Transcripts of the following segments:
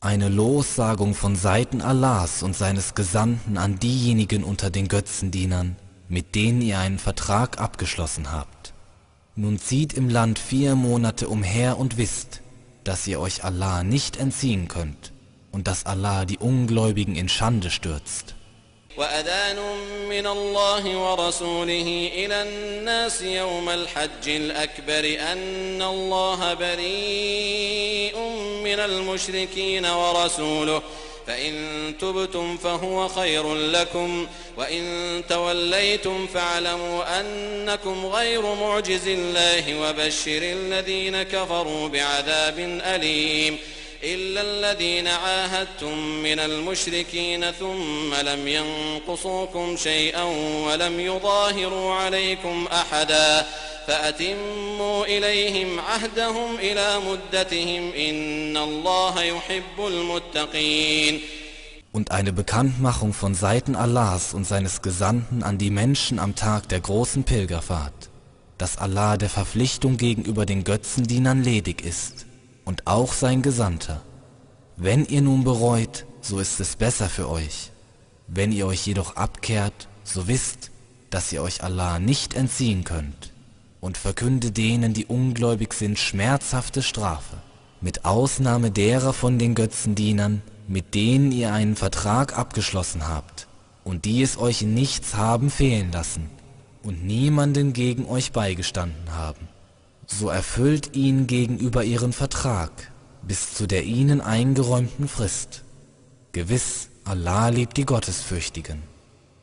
Eine Lossagung von Seiten Allahs und seines Gesandten an diejenigen unter den Götzendienern, mit denen ihr einen Vertrag abgeschlossen habt. Nun zieht im Land vier Monate umher und wisst, dass ihr euch Allah nicht entziehen könnt und dass Allah die Ungläubigen in Schande stürzt. وأذان من الله ورسوله إلى الناس يوم الحج الأكبر أن الله بريء من المشركين ورسوله فإن تبتم فهو خير لكم وإن توليتم فاعلموا أنكم غير معجز الله وبشر الذين كفروا بعذاب أليم. إلا الذين عاهدتم من المشركين ثم لم ينقصوكم شيئا ولم يظاهروا عليكم أحدا. فأتموا إليهم عهدهم إلى مدتهم إن الله يحب المتقين Und eine Bekanntmachung von Seiten Allahs und seines Gesandten an die Menschen am Tag der großen Pilgerfahrt, dass Allah der Verpflichtung gegenüber den Götzendienern ledig ist und auch sein Gesandter. Wenn ihr nun bereut, so ist es besser für euch. Wenn ihr euch jedoch abkehrt, so wisst, dass ihr euch Allah nicht entziehen könnt und verkünde denen, die ungläubig sind, schmerzhafte Strafe, mit Ausnahme derer von den Götzendienern, mit denen ihr einen Vertrag abgeschlossen habt und die es euch in nichts haben fehlen lassen und niemanden gegen euch beigestanden haben so erfüllt ihn gegenüber ihren Vertrag bis zu der ihnen eingeräumten Frist. Gewiss, Allah liebt die Gottesfürchtigen.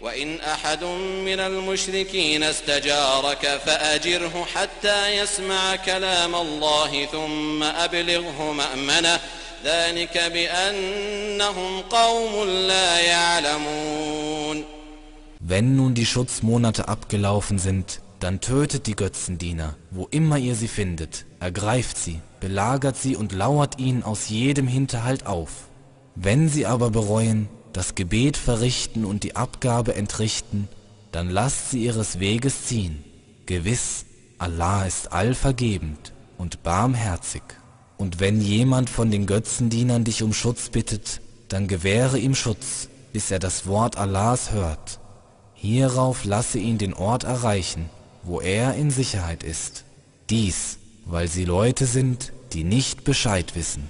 وإن أحد من المشركين استجارك فأجره حتى يسمع كلام الله ثم أبلغه مأمنه ذلك بأنهم قوم لا يعلمون Wenn nun die Schutzmonate abgelaufen sind, dann tötet die Götzendiener, wo immer ihr sie findet, ergreift sie, belagert sie und lauert ihnen aus jedem Hinterhalt auf. Wenn sie aber bereuen, das Gebet verrichten und die Abgabe entrichten, dann lasst sie ihres Weges ziehen. Gewiss, Allah ist allvergebend und barmherzig. Und wenn jemand von den Götzendienern dich um Schutz bittet, dann gewähre ihm Schutz, bis er das Wort Allahs hört. Hierauf lasse ihn den Ort erreichen, wo er in Sicherheit ist. Dies, weil sie Leute sind, die nicht Bescheid wissen.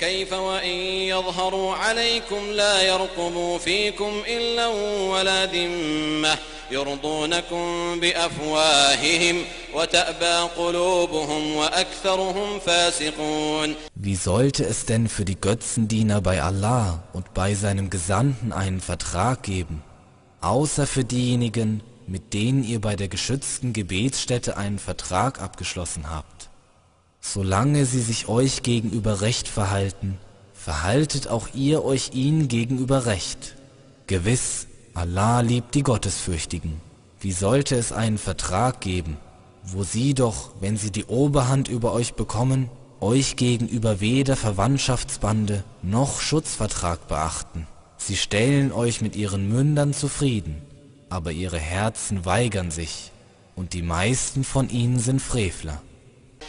كيف وإن يظهروا عليكم لا يرقبوا فيكم إلا ولا ذمة يرضونكم بأفواههم وتأبى قلوبهم وأكثرهم فاسقون Wie sollte es denn für die Götzendiener bei Allah und bei seinem Gesandten einen Vertrag geben, außer für diejenigen, mit denen ihr bei der geschützten Gebetsstätte einen Vertrag abgeschlossen habt? Solange sie sich euch gegenüber recht verhalten, verhaltet auch ihr euch ihnen gegenüber recht. Gewiss, Allah liebt die Gottesfürchtigen. Wie sollte es einen Vertrag geben, wo sie doch, wenn sie die Oberhand über euch bekommen, euch gegenüber weder Verwandtschaftsbande noch Schutzvertrag beachten. Sie stellen euch mit ihren Mündern zufrieden, aber ihre Herzen weigern sich, und die meisten von ihnen sind Frevler.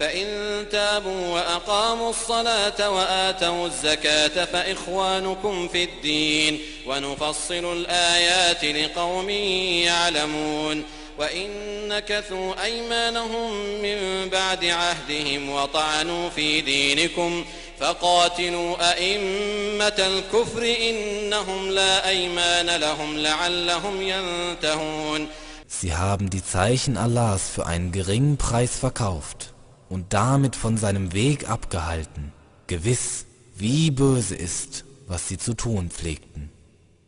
فإن تابوا وأقاموا الصلاة وآتوا الزكاة فإخوانكم في الدين ونفصل الآيات لقوم يعلمون وإن نكثوا أيمانهم من بعد عهدهم وطعنوا في دينكم فقاتلوا أئمة الكفر إنهم لا أيمان لهم لعلهم ينتهون. Sie haben die Zeichen Allahs für einen geringen Preis verkauft. Und damit von seinem Weg abgehalten. Gewiss, wie böse ist, was sie zu tun pflegten.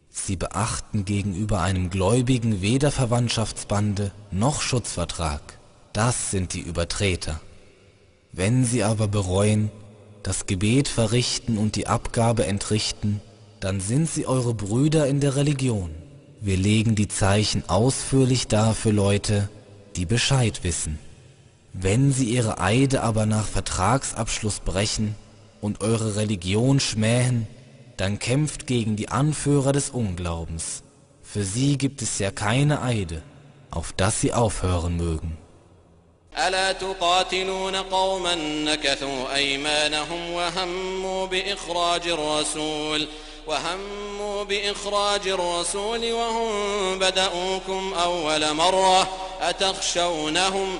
Sie beachten gegenüber einem Gläubigen weder Verwandtschaftsbande noch Schutzvertrag. Das sind die Übertreter. Wenn sie aber bereuen, das Gebet verrichten und die Abgabe entrichten, dann sind sie eure Brüder in der Religion. Wir legen die Zeichen ausführlich dar für Leute, die Bescheid wissen. Wenn sie ihre Eide aber nach Vertragsabschluss brechen und eure Religion schmähen, dann kämpft gegen die Anführer des Unglaubens. Für sie gibt es ja keine Eide, auf dass sie aufhören mögen. ألا تقاتلون قوما نكثوا أيمانهم وهموا بإخراج الرسول وهموا بإخراج الرسول وهم بدأوكم أول مرة أتخشونهم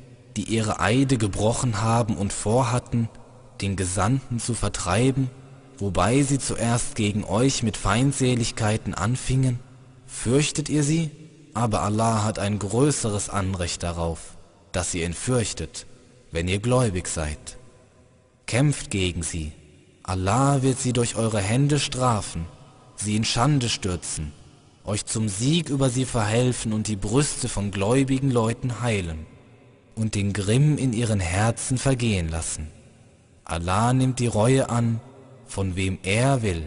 die ihre Eide gebrochen haben und vorhatten, den Gesandten zu vertreiben, wobei sie zuerst gegen euch mit Feindseligkeiten anfingen? Fürchtet ihr sie? Aber Allah hat ein größeres Anrecht darauf, dass ihr ihn fürchtet, wenn ihr gläubig seid. Kämpft gegen sie. Allah wird sie durch eure Hände strafen, sie in Schande stürzen, euch zum Sieg über sie verhelfen und die Brüste von gläubigen Leuten heilen und den Grimm in ihren Herzen vergehen lassen. Allah nimmt die Reue an, von wem er will.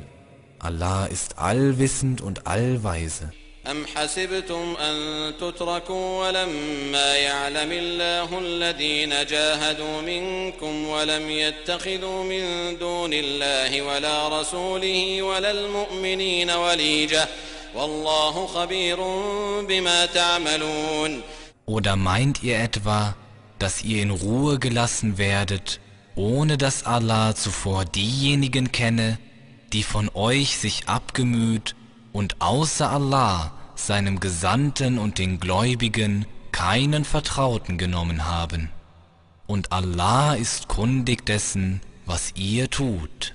Allah ist allwissend und allweise. أم حسبتم أن تتركوا ولما يعلم الله الذين جاهدوا منكم ولم يتخذوا من دون الله ولا رسوله ولا المؤمنين وليجة والله خبير بما تعملون oder meint ihr etwa, dass ihr in Ruhe gelassen werdet, ohne dass Allah zuvor diejenigen kenne, die von euch sich abgemüht und außer Allah, seinem Gesandten und den Gläubigen keinen Vertrauten genommen haben. Und Allah ist kundig dessen, was ihr tut.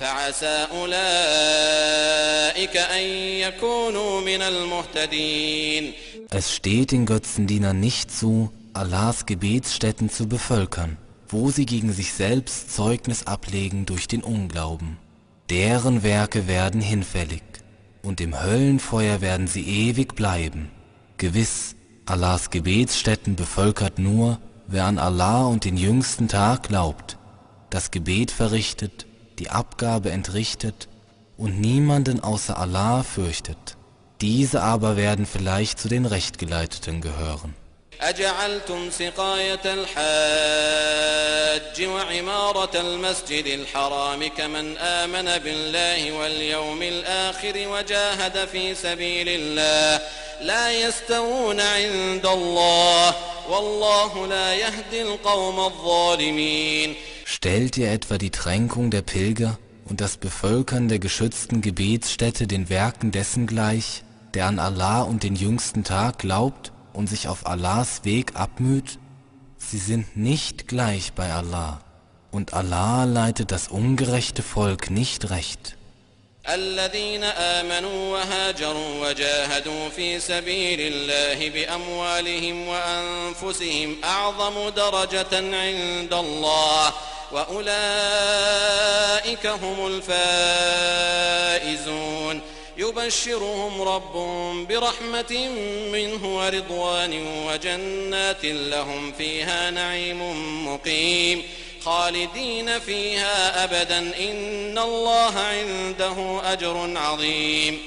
فعسى أولئك أن يكونوا من المهتدين Es steht den Götzendienern nicht zu, Allahs Gebetsstätten zu bevölkern, wo sie gegen sich selbst Zeugnis ablegen durch den Unglauben. Deren Werke werden hinfällig, und im Höllenfeuer werden sie ewig bleiben. Gewiss, Allahs Gebetsstätten bevölkert nur, wer an Allah und den jüngsten Tag glaubt, das Gebet verrichtet, die Abgabe entrichtet und niemanden außer Allah fürchtet. Diese aber werden vielleicht zu den Rechtgeleiteten gehören. أجعلتم سقاية الحاج وعمارة المسجد الحرام كمن آمن بالله واليوم الآخر وجاهد في سبيل الله لا يستوون عند الله والله لا يهدي القوم الظالمين Stellt ihr etwa die Tränkung der Pilger und das Bevölkern der geschützten Gebetsstätte den Werken dessen gleich, der an Allah und den jüngsten Tag glaubt und sich auf Allahs Weg abmüht? Sie sind nicht gleich bei Allah. Und Allah leitet das ungerechte Volk nicht recht. الذين آمنوا وهاجروا وجاهدوا في سبيل الله بأموالهم وأنفسهم أعظم درجة عند الله وأولئك هم الفائزون. يبشرهم ربهم برحمة منه ورضوان وجنات لهم فيها نعيم مقيم. خالدين فيها أبدا إن الله عنده أجر عظيم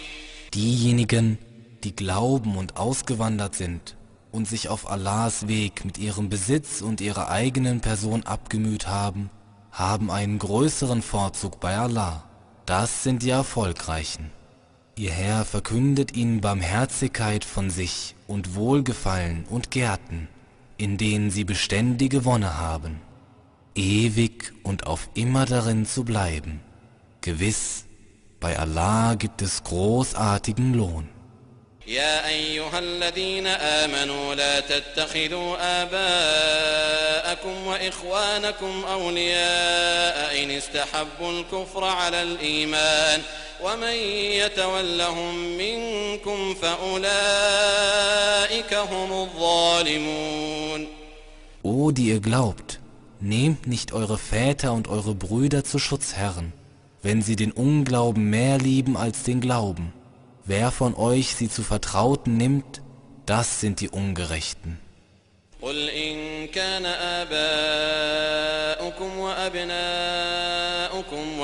Diejenigen, die glauben und ausgewandert sind und sich auf Allahs Weg mit ihrem Besitz und ihrer eigenen Person abgemüht haben, haben einen größeren Vorzug bei Allah. Das sind die Erfolgreichen. Ihr Herr verkündet ihnen Barmherzigkeit von sich und Wohlgefallen und Gärten, in denen sie beständige Wonne haben, ewig und auf immer darin zu bleiben. Gewiss, bei Allah gibt es großartigen Lohn. يا أيها الذين آمنوا لا تتخذوا آباءكم وإخوانكم أولياء إن استحبوا الكفر على الإيمان ومن يتولهم منكم فأولئك هم الظالمون O, die ihr glaubt, nehmt nicht eure Väter und eure Brüder zu Schutzherren, wenn sie den Unglauben mehr lieben als den Glauben. Wer von euch sie zu Vertrauten nimmt, das sind die Ungerechten. قل إن كان آباؤكم وأبناؤكم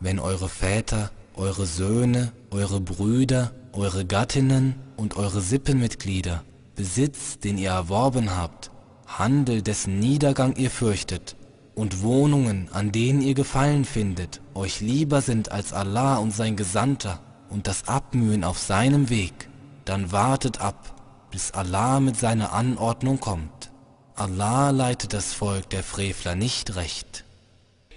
wenn eure Väter, eure Söhne, eure Brüder, eure Gattinnen und eure Sippenmitglieder, Besitz, den ihr erworben habt, Handel, dessen Niedergang ihr fürchtet, und Wohnungen, an denen ihr Gefallen findet, euch lieber sind als Allah und sein Gesandter und das Abmühen auf seinem Weg, dann wartet ab, bis Allah mit seiner Anordnung kommt. Allah leitet das Volk der Frevler nicht recht.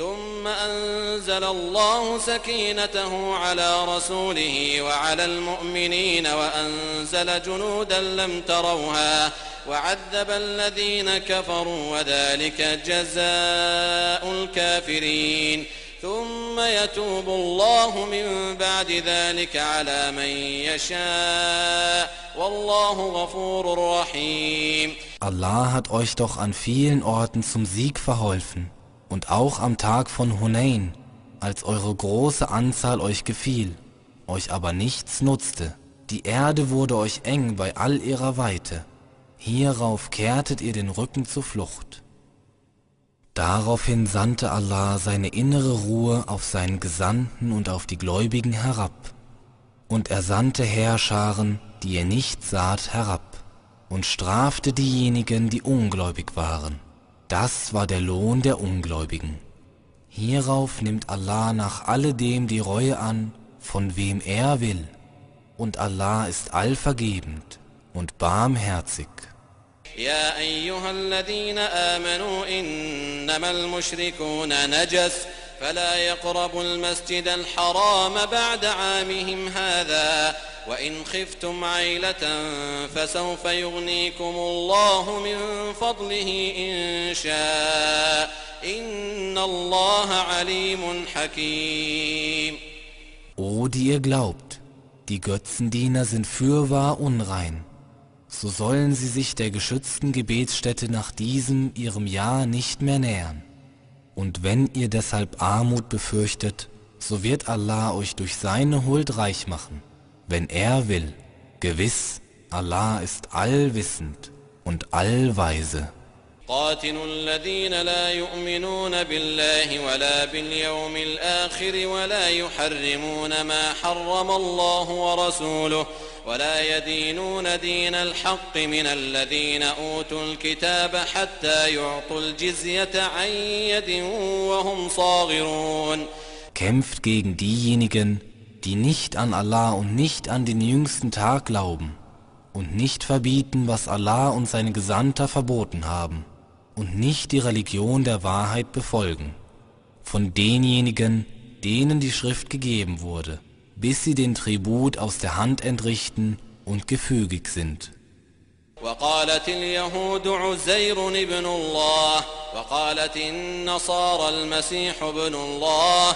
ثم أنزل الله سكينته على رسوله وعلى المؤمنين وأنزل جنودا لم تروها وعذب الذين كفروا وذلك جزاء الكافرين. ثم يتوب الله من بعد ذلك على من يشاء. والله غفور رحيم. Allah hat euch doch an vielen Orten zum Sieg verholfen. Und auch am Tag von Hunain, als eure große Anzahl euch gefiel, euch aber nichts nutzte. Die Erde wurde euch eng bei all ihrer Weite. Hierauf kehrtet ihr den Rücken zur Flucht. Daraufhin sandte Allah seine innere Ruhe auf seinen Gesandten und auf die Gläubigen herab. Und er sandte Heerscharen, die ihr nicht saht, herab und strafte diejenigen, die ungläubig waren. Das war der Lohn der Ungläubigen. Hierauf nimmt Allah nach alledem die Reue an, von wem er will, und Allah ist allvergebend und barmherzig. يا أيها الذين آمنوا إنما المشركون نجس فلا يقربوا المسجد الحرام بعد عامهم هذا وإن خفتم عيلة فسوف يغنيكم الله من فضله إن شاء إن الله عليم حكيم O die ihr glaubt, die Götzendiener sind fürwahr unrein, so sollen sie sich der geschützten Gebetsstätte nach diesem ihrem Jahr nicht mehr nähern. Und wenn ihr deshalb Armut befürchtet, so wird Allah euch durch seine Huld reich machen, wenn er will. Gewiss, Allah ist allwissend und allweise. قاتلوا الذين لا يؤمنون بالله ولا باليوم الآخر ولا يحرمون ما حرم الله ورسوله ولا يدينون دين الحق من الذين أوتوا الكتاب حتى يعطوا الجزية عن يد وهم صاغرون Kämpft gegen diejenigen, die nicht an Allah und nicht an den jüngsten Tag glauben und nicht verbieten, was Allah und seine Gesandter verboten haben und nicht die Religion der Wahrheit befolgen, von denjenigen, denen die Schrift gegeben wurde, bis sie den Tribut aus der Hand entrichten und gefügig sind. وقالت اليهود عزير ابن الله وقالت النصارى المسيح ابن الله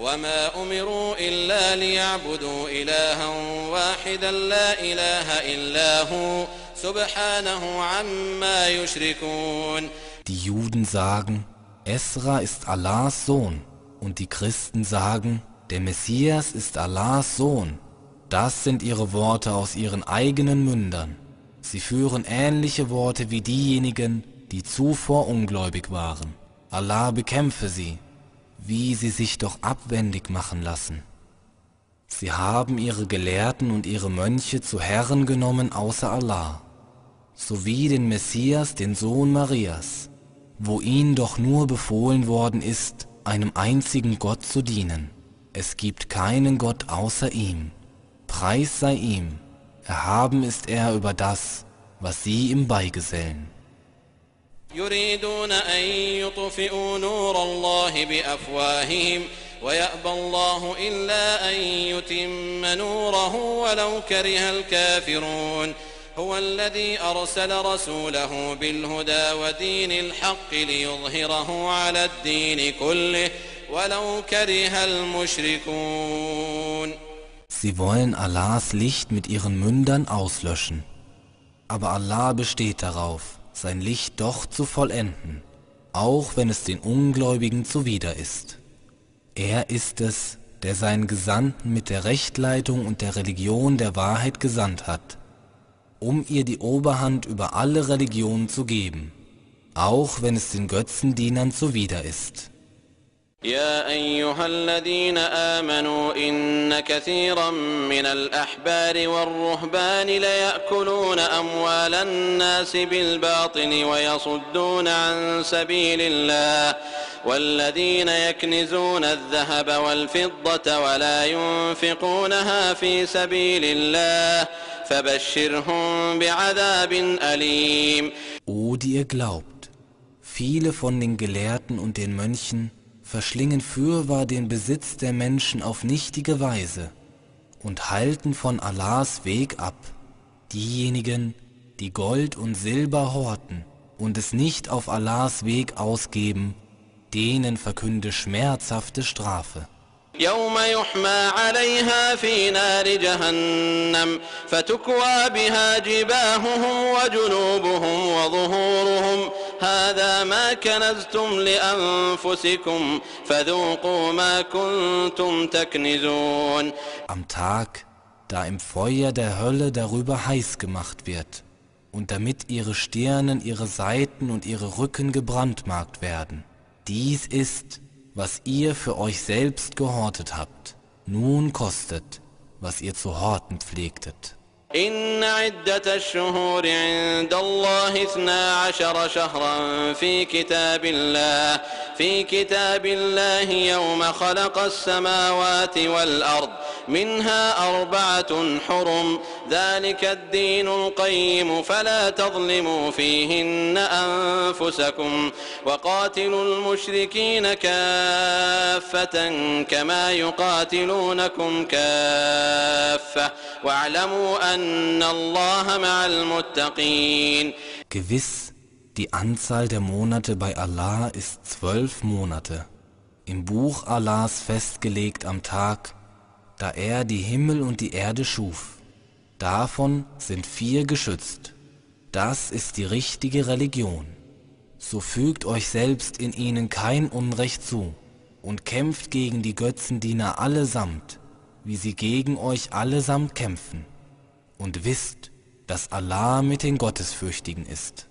وما أمروا إلا ليعبدوا إلها واحدا لا إله إلا هو سبحانه عما يشركون Die Juden sagen, Esra ist Allahs Sohn und die Christen sagen, der Messias ist Allahs Sohn. Das sind ihre Worte aus ihren eigenen Mündern. Sie führen ähnliche Worte wie diejenigen, die zuvor ungläubig waren. Allah bekämpfe sie, wie sie sich doch abwendig machen lassen. Sie haben ihre Gelehrten und ihre Mönche zu Herren genommen außer Allah, sowie den Messias, den Sohn Marias, wo ihnen doch nur befohlen worden ist, einem einzigen Gott zu dienen. Es gibt keinen Gott außer ihm. Preis sei ihm. Erhaben ist er über das, was sie ihm beigesellen. يريدون أن يطفئوا نور الله بأفواههم ويأبى الله إلا أن يتم نوره ولو كره الكافرون. هو الذي أرسل رسوله بالهدى ودين الحق ليظهره على الدين كله ولو كره المشركون. Sie wollen Allahs Licht mit ihren Mündern auslöschen. Aber Allah besteht darauf, sein Licht doch zu vollenden, auch wenn es den Ungläubigen zuwider ist. Er ist es, der seinen Gesandten mit der Rechtleitung und der Religion der Wahrheit gesandt hat, um ihr die Oberhand über alle Religionen zu geben, auch wenn es den Götzendienern zuwider ist. يا أيها الذين آمنوا إن كثيرا من الأحبار والرهبان ليأكلون أموال الناس بالباطل ويصدون عن سبيل الله والذين يكنزون الذهب والفضة ولا ينفقونها في سبيل الله فبشرهم بعذاب أليم. O die ihr glaubt, viele von den Gelehrten und den Mönchen verschlingen fürwahr den Besitz der Menschen auf nichtige Weise und halten von Allahs Weg ab, diejenigen, die Gold und Silber horten und es nicht auf Allahs Weg ausgeben, denen verkünde schmerzhafte Strafe. يوم يحمى عليها في نار جهنم فتكوى بها جباههم وجنوبهم وظهورهم هذا ما كنزتم لأنفسكم فذوقوا ما كنتم تكنزون Am Tag, da im Feuer der Hölle darüber heiß gemacht wird, und damit ihre Stirnen, ihre Seiten und ihre Rücken gebrandmarkt werden. Dies ist, was ihr für euch selbst gehortet habt. Nun kostet, was ihr zu horten pflegtet. إن عدة الشهور عند الله اثنا عشر شهرا في كتاب الله في كتاب الله يوم خلق السماوات والأرض منها أربعة حرم ذلك الدين القيم فلا تظلموا فيهن أنفسكم وقاتلوا المشركين كافة كما يقاتلونكم كافة واعلموا أن الله مع المتقين Gewiss, die Anzahl der Monate bei Allah ist zwölf Monate, im Buch Allahs festgelegt am Tag, da er die Himmel und die Erde schuf. Davon sind vier geschützt. Das ist die richtige Religion. So fügt euch selbst in ihnen kein Unrecht zu und kämpft gegen die Götzendiener allesamt, wie sie gegen euch allesamt kämpfen. Und wisst, dass Allah mit den Gottesfürchtigen ist.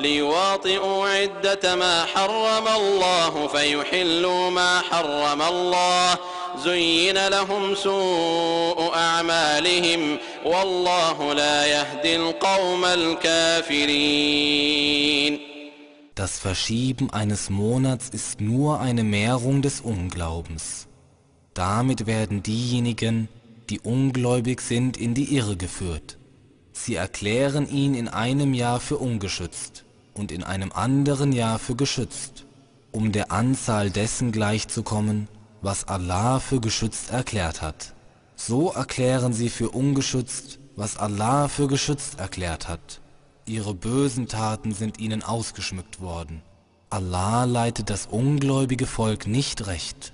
ليواطئوا عدة ما حرم الله فيحلوا ما حرم الله زين لهم سوء أعمالهم والله لا يهدي القوم الكافرين Das Verschieben eines Monats ist nur eine Mehrung des Unglaubens. Damit werden diejenigen, die ungläubig sind, in die Irre geführt. Sie erklären ihn in einem Jahr für ungeschützt und in einem anderen Jahr für geschützt, um der Anzahl dessen gleichzukommen, was Allah für geschützt erklärt hat. So erklären sie für ungeschützt, was Allah für geschützt erklärt hat. Ihre bösen Taten sind ihnen ausgeschmückt worden. Allah leitet das ungläubige Volk nicht recht.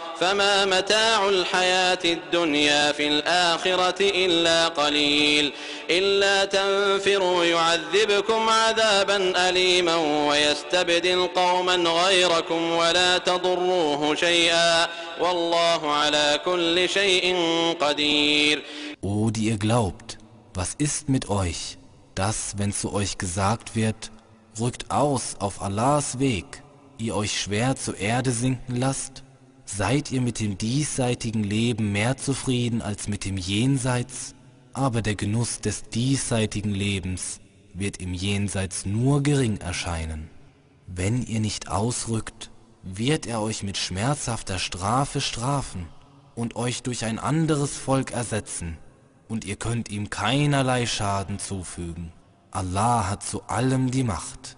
فما متاع الحياة الدنيا في الآخرة إلا قليل إلا تنفروا يعذبكم عذابا أليما ويستبدل قوما غيركم ولا تضروه شيئا. والله على كل شيء قدير. O, die ihr glaubt, was ist mit euch, dass, wenn zu euch gesagt wird, rückt aus auf Allahs Weg, ihr euch schwer zur Erde sinken lasst? Seid ihr mit dem diesseitigen Leben mehr zufrieden als mit dem Jenseits? Aber der Genuss des diesseitigen Lebens wird im Jenseits nur gering erscheinen. Wenn ihr nicht ausrückt, wird er euch mit schmerzhafter Strafe strafen und euch durch ein anderes Volk ersetzen, und ihr könnt ihm keinerlei Schaden zufügen. Allah hat zu allem die Macht.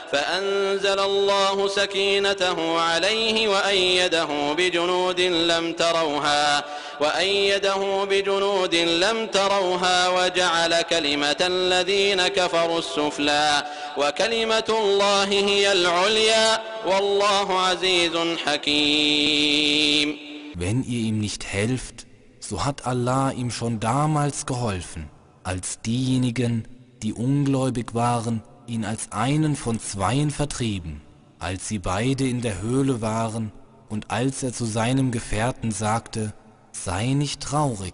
فأنزل الله سكينته عليه وأيده بجنود لم تروها وأيده بجنود لم تروها وجعل كلمة الذين كفروا السفلى وكلمة الله هي العليا والله عزيز حكيم. Wenn ihr ihm nicht helft, so hat Allah ihm schon damals geholfen, als diejenigen, die ungläubig waren, ihn als einen von zweien vertrieben, als sie beide in der Höhle waren und als er zu seinem Gefährten sagte, sei nicht traurig,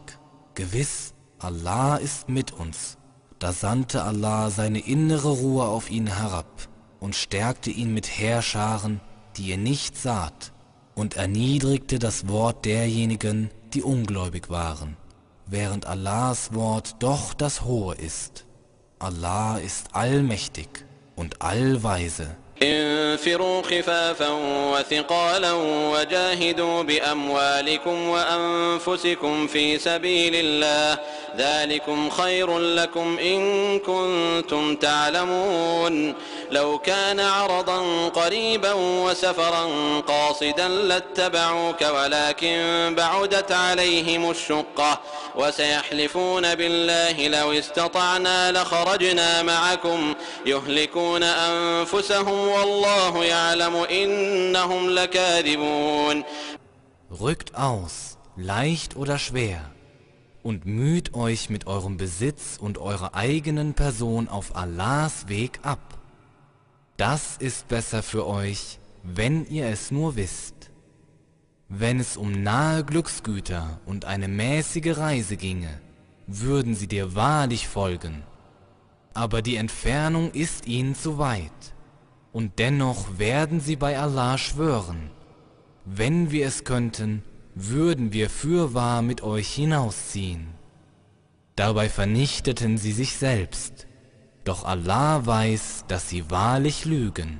gewiss, Allah ist mit uns. Da sandte Allah seine innere Ruhe auf ihn herab und stärkte ihn mit Heerscharen, die ihr nicht saht, und erniedrigte das Wort derjenigen, die ungläubig waren, während Allahs Wort doch das Hohe ist. Allah ist allmächtig und allweise. انفروا خفافا وثقالا وجاهدوا بأموالكم وأنفسكم في سبيل الله ذلكم خير لكم إن كنتم تعلمون لو كان عرضا قريبا وسفرا قاصدا لاتبعوك ولكن بعدت عليهم الشقة وسيحلفون بالله لو استطعنا لخرجنا معكم يهلكون أنفسهم والله يعلم إنهم لكاذبون Rückt aus, leicht oder schwer, und müht euch mit eurem Besitz und eurer eigenen Person auf Allahs Weg ab. Das ist besser für euch, wenn ihr es nur wisst. Wenn es um nahe Glücksgüter und eine mäßige Reise ginge, würden sie dir wahrlich folgen. Aber die Entfernung ist ihnen zu weit, und dennoch werden sie bei Allah schwören. Wenn wir es könnten, würden wir fürwahr mit euch hinausziehen. Dabei vernichteten sie sich selbst, doch Allah weiß, dass sie wahrlich lügen.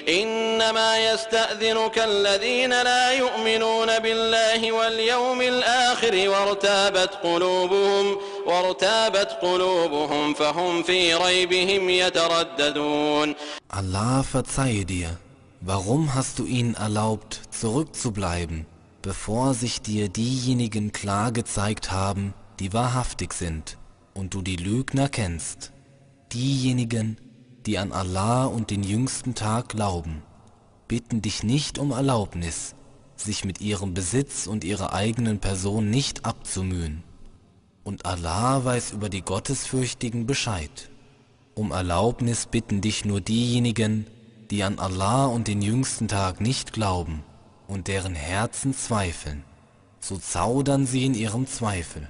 إنما يستأذنك الذين لا يؤمنون بالله واليوم الآخر وارتابت قلوبهم وارتابت قلوبهم فهم في ريبهم يترددون Allah verzeihe dir. Warum hast du ihnen erlaubt, zurückzubleiben, bevor sich dir diejenigen klar gezeigt haben, die wahrhaftig sind, und du die Lügner kennst? Diejenigen, die an Allah und den jüngsten Tag glauben, bitten dich nicht um Erlaubnis, sich mit ihrem Besitz und ihrer eigenen Person nicht abzumühen. Und Allah weiß über die Gottesfürchtigen Bescheid. Um Erlaubnis bitten dich nur diejenigen, die an Allah und den jüngsten Tag nicht glauben und deren Herzen zweifeln, so zaudern sie in ihrem Zweifel.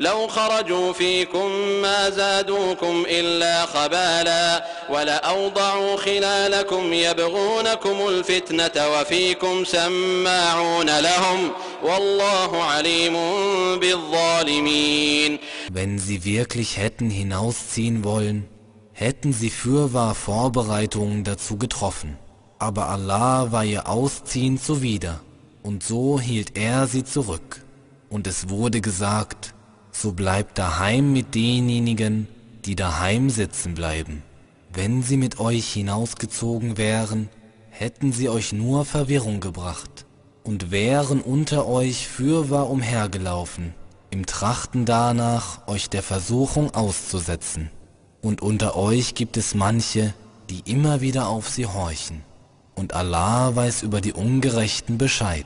لو خرجوا فيكم ما زادوكم إلا خبالا ولأوضعوا خلالكم يبغونكم الفتنة وفيكم سماعون لهم والله عليم بالظالمين Wenn sie wirklich hätten hinausziehen wollen, hätten sie fürwahr Vorbereitungen dazu getroffen. Aber Allah war ihr Ausziehen zuwider, und so hielt er sie zurück. Und es wurde gesagt, so bleibt daheim mit denjenigen, die daheim sitzen bleiben. Wenn sie mit euch hinausgezogen wären, hätten sie euch nur Verwirrung gebracht und wären unter euch fürwahr umhergelaufen, im Trachten danach, euch der Versuchung auszusetzen. Und unter euch gibt es manche, die immer wieder auf sie horchen. Und Allah weiß über die Ungerechten Bescheid.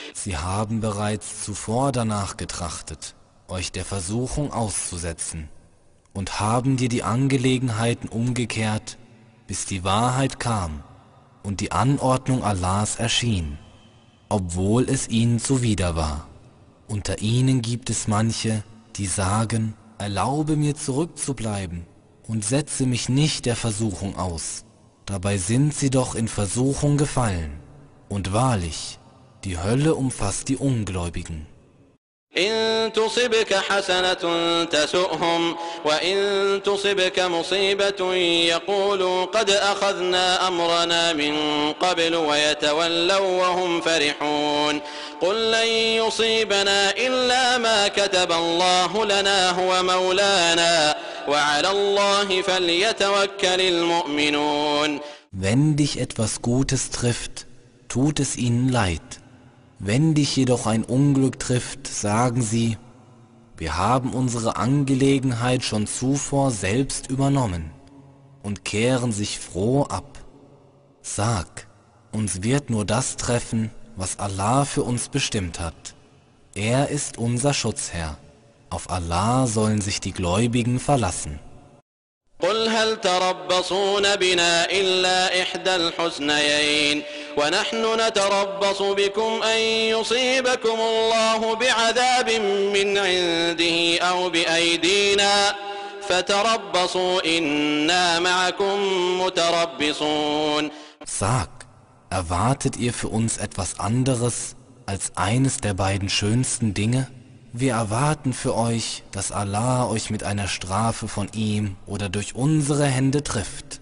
Sie haben bereits zuvor danach getrachtet, euch der Versuchung auszusetzen, und haben dir die Angelegenheiten umgekehrt, bis die Wahrheit kam und die Anordnung Allahs erschien, obwohl es ihnen zuwider war. Unter ihnen gibt es manche, die sagen, erlaube mir zurückzubleiben und setze mich nicht der Versuchung aus. Dabei sind sie doch in Versuchung gefallen. Und wahrlich, die Hölle umfasst die Ungläubigen. إن تصبك حسنة تسؤهم وإن تصبك مصيبة يقولوا قد أخذنا أمرنا من قبل ويتولوا وهم فرحون قل لن يصيبنا إلا ما كتب الله لنا هو مولانا وعلى الله فليتوكل المؤمنون Wenn dich etwas Gutes trifft, tut es ihnen leid. Wenn dich jedoch ein Unglück trifft, sagen sie, wir haben unsere Angelegenheit schon zuvor selbst übernommen und kehren sich froh ab. Sag, uns wird nur das treffen, was Allah für uns bestimmt hat. Er ist unser Schutzherr. Auf Allah sollen sich die Gläubigen verlassen. قل هل تربصون بنا إلا إحدى الحسنيين ونحن نتربص بكم أن يصيبكم الله بعذاب من عنده أو بأيدينا فتربصوا إنا معكم متربصون Sag, erwartet ihr für uns etwas anderes als eines der beiden schönsten Dinge? wir erwarten für euch, dass Allah euch mit einer Strafe von ihm oder durch unsere Hände trifft.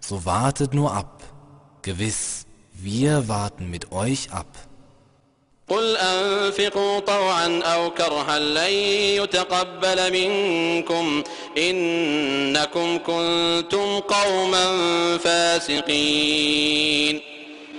So wartet nur ab. Gewiss, wir warten mit euch ab. قل أنفقوا طوعا أو كرها لن يتقبل منكم إنكم كنتم قوما فاسقين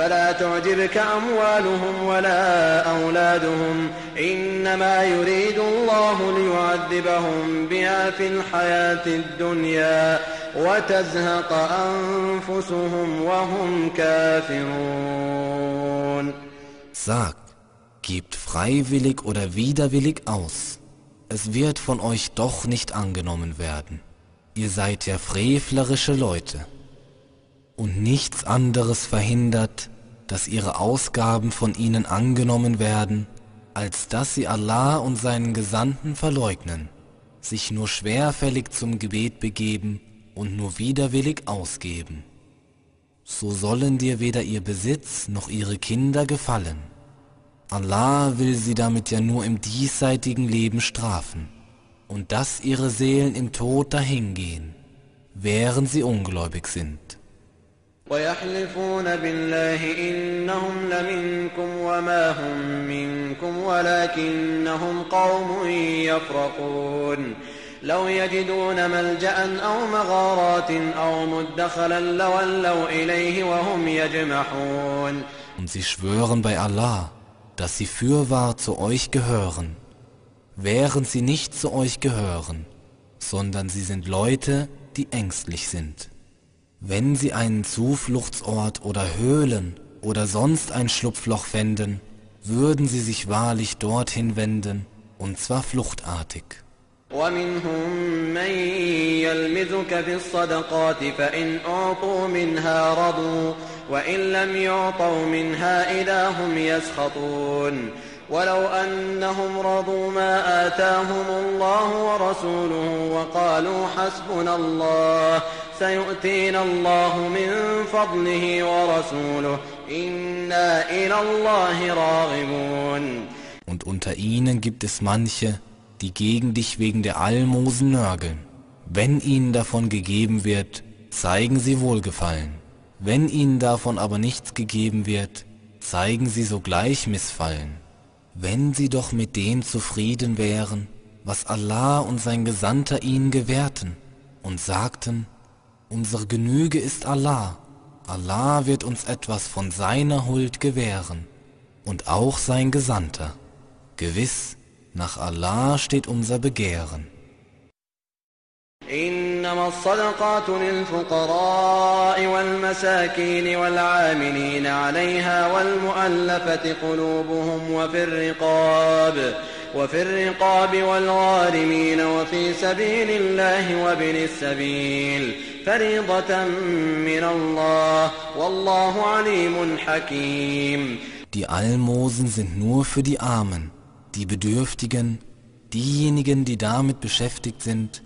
فلا تعجبك أموالهم ولا أولادهم إنما يريد الله ليعذبهم بها في الحياة الدنيا وتزهق أنفسهم وهم كافرون Sagt, gebt freiwillig oder widerwillig aus. Es wird von euch doch nicht angenommen werden. Ihr seid ja frevlerische Leute. Und nichts anderes verhindert, dass ihre Ausgaben von ihnen angenommen werden, als dass sie Allah und seinen Gesandten verleugnen, sich nur schwerfällig zum Gebet begeben und nur widerwillig ausgeben. So sollen dir weder ihr Besitz noch ihre Kinder gefallen. Allah will sie damit ja nur im diesseitigen Leben strafen und dass ihre Seelen im Tod dahingehen, während sie ungläubig sind. ويحلفون بالله إنهم لمنكم وما هم منكم ولكنهم قوم يفرقون لو يجدون ملجأ أو مغارات أو مدخلا لولوا إليه وهم يجمحون Und sie schwören bei Allah, dass sie fürwahr zu euch gehören, während sie nicht zu euch gehören, sondern sie sind Leute, die ängstlich sind. Wenn sie einen Zufluchtsort oder Höhlen oder sonst ein Schlupfloch fänden, würden sie sich wahrlich dorthin wenden, und zwar fluchtartig. ومنهم من يلمزك في الصدقات فإن أعطوا منها رضوا وإن لم يعطوا منها إذا هم يسخطون ولو أنهم رضوا ما آتاهم الله ورسوله وقالوا حسبنا الله سيؤتينا الله من فضله ورسوله إنا إلى الله راغبون Und unter ihnen gibt es manche, die gegen dich wegen der Almosen nörgeln. Wenn ihnen davon gegeben wird, zeigen sie Wohlgefallen. Wenn ihnen davon aber nichts gegeben wird, zeigen sie sogleich Missfallen. Wenn sie doch mit dem zufrieden wären, was Allah und sein Gesandter ihnen gewährten, und sagten, unsere Genüge ist Allah, Allah wird uns etwas von seiner Huld gewähren, und auch sein Gesandter. Gewiss, nach Allah steht unser Begehren. إنما الصدقات للفقراء والمساكين والعاملين عليها والمؤلفة قلوبهم وفي الرقاب وفي الرقاب والغارمين وفي سبيل الله وابن السبيل فريضة من الله والله عليم حكيم Die Almosen sind nur für die Armen, die Bedürftigen, diejenigen, die damit beschäftigt sind,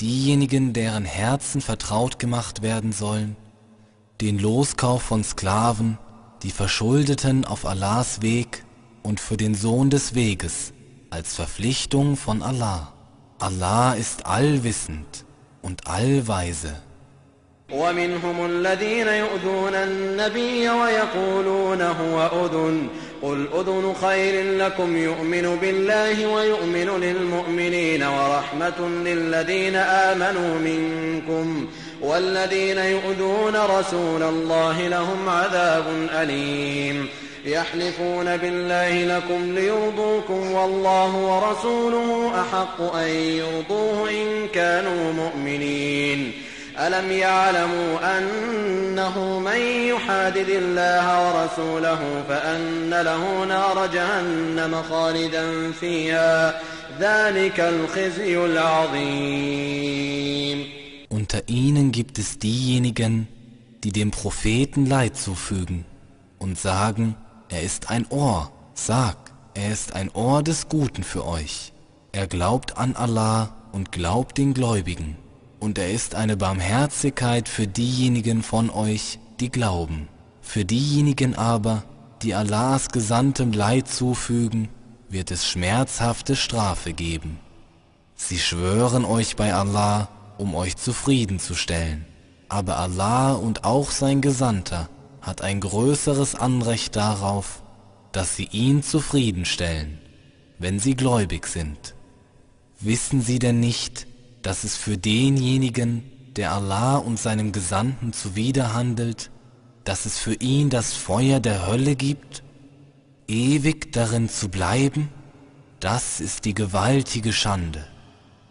diejenigen, deren Herzen vertraut gemacht werden sollen, den Loskauf von Sklaven, die Verschuldeten auf Allahs Weg und für den Sohn des Weges als Verpflichtung von Allah. Allah ist allwissend und allweise. ومنهم الذين يؤذون النبي ويقولون هو أذن قل أذن خير لكم يؤمن بالله ويؤمن للمؤمنين ورحمة للذين آمنوا منكم والذين يؤذون رسول الله لهم عذاب أليم يحلفون بالله لكم ليرضوكم والله ورسوله أحق أن يرضوه إن كانوا مؤمنين. ألم يعلموا أنه من يحادد الله ورسوله فأن له نار جهنم خالدا فيها؟ ذلك الخزي العظيم. Unter ihnen gibt es diejenigen, die dem Propheten Leid zufügen und sagen, er ist ein Ohr, Sag, er ist ein Ohr des Guten für euch. Er glaubt an Allah und glaubt den Gläubigen. Und er ist eine Barmherzigkeit für diejenigen von euch, die glauben. Für diejenigen aber, die Allahs Gesandtem Leid zufügen, wird es schmerzhafte Strafe geben. Sie schwören euch bei Allah, um euch zufriedenzustellen. Aber Allah und auch sein Gesandter hat ein größeres Anrecht darauf, dass sie ihn zufriedenstellen, wenn sie gläubig sind. Wissen sie denn nicht, dass es für denjenigen, der Allah und seinem Gesandten zuwiderhandelt, dass es für ihn das Feuer der Hölle gibt? Ewig darin zu bleiben, das ist die gewaltige Schande.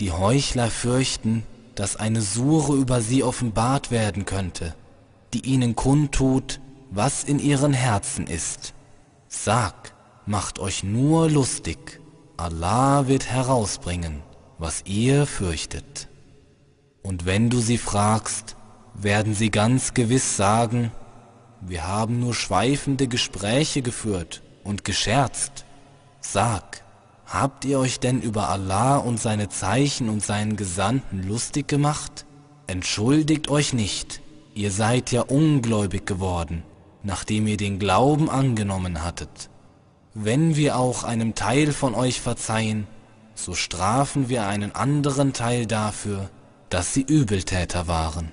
Die Heuchler fürchten, dass eine Sure über sie offenbart werden könnte, die ihnen kundtut, was in ihren Herzen ist. Sag, macht euch nur lustig, Allah wird herausbringen, was ihr fürchtet. Und wenn du sie fragst, werden sie ganz gewiss sagen, wir haben nur schweifende Gespräche geführt und gescherzt. Sag, Habt ihr euch denn über Allah und seine Zeichen und seinen Gesandten lustig gemacht? Entschuldigt euch nicht, ihr seid ja ungläubig geworden, nachdem ihr den Glauben angenommen hattet. Wenn wir auch einem Teil von euch verzeihen, so strafen wir einen anderen Teil dafür, dass sie Übeltäter waren.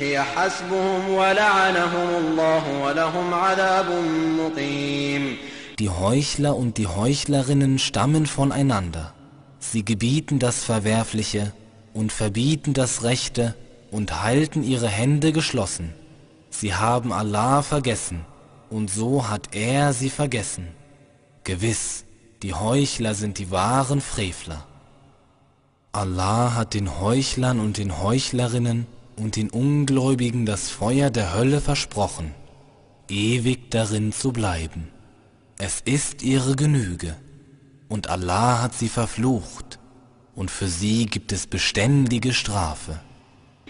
هي حسبهم ولعنهم الله ولهم عذاب مقيم Die Heuchler und die Heuchlerinnen stammen voneinander. Sie gebieten das Verwerfliche und verbieten das Rechte und halten ihre Hände geschlossen. Sie haben Allah vergessen und so hat er sie vergessen. Gewiss, die Heuchler sind die wahren Frevler. Allah hat den Heuchlern und den Heuchlerinnen und den Ungläubigen das Feuer der Hölle versprochen, ewig darin zu bleiben. Es ist ihre Genüge, und Allah hat sie verflucht, und für sie gibt es beständige Strafe.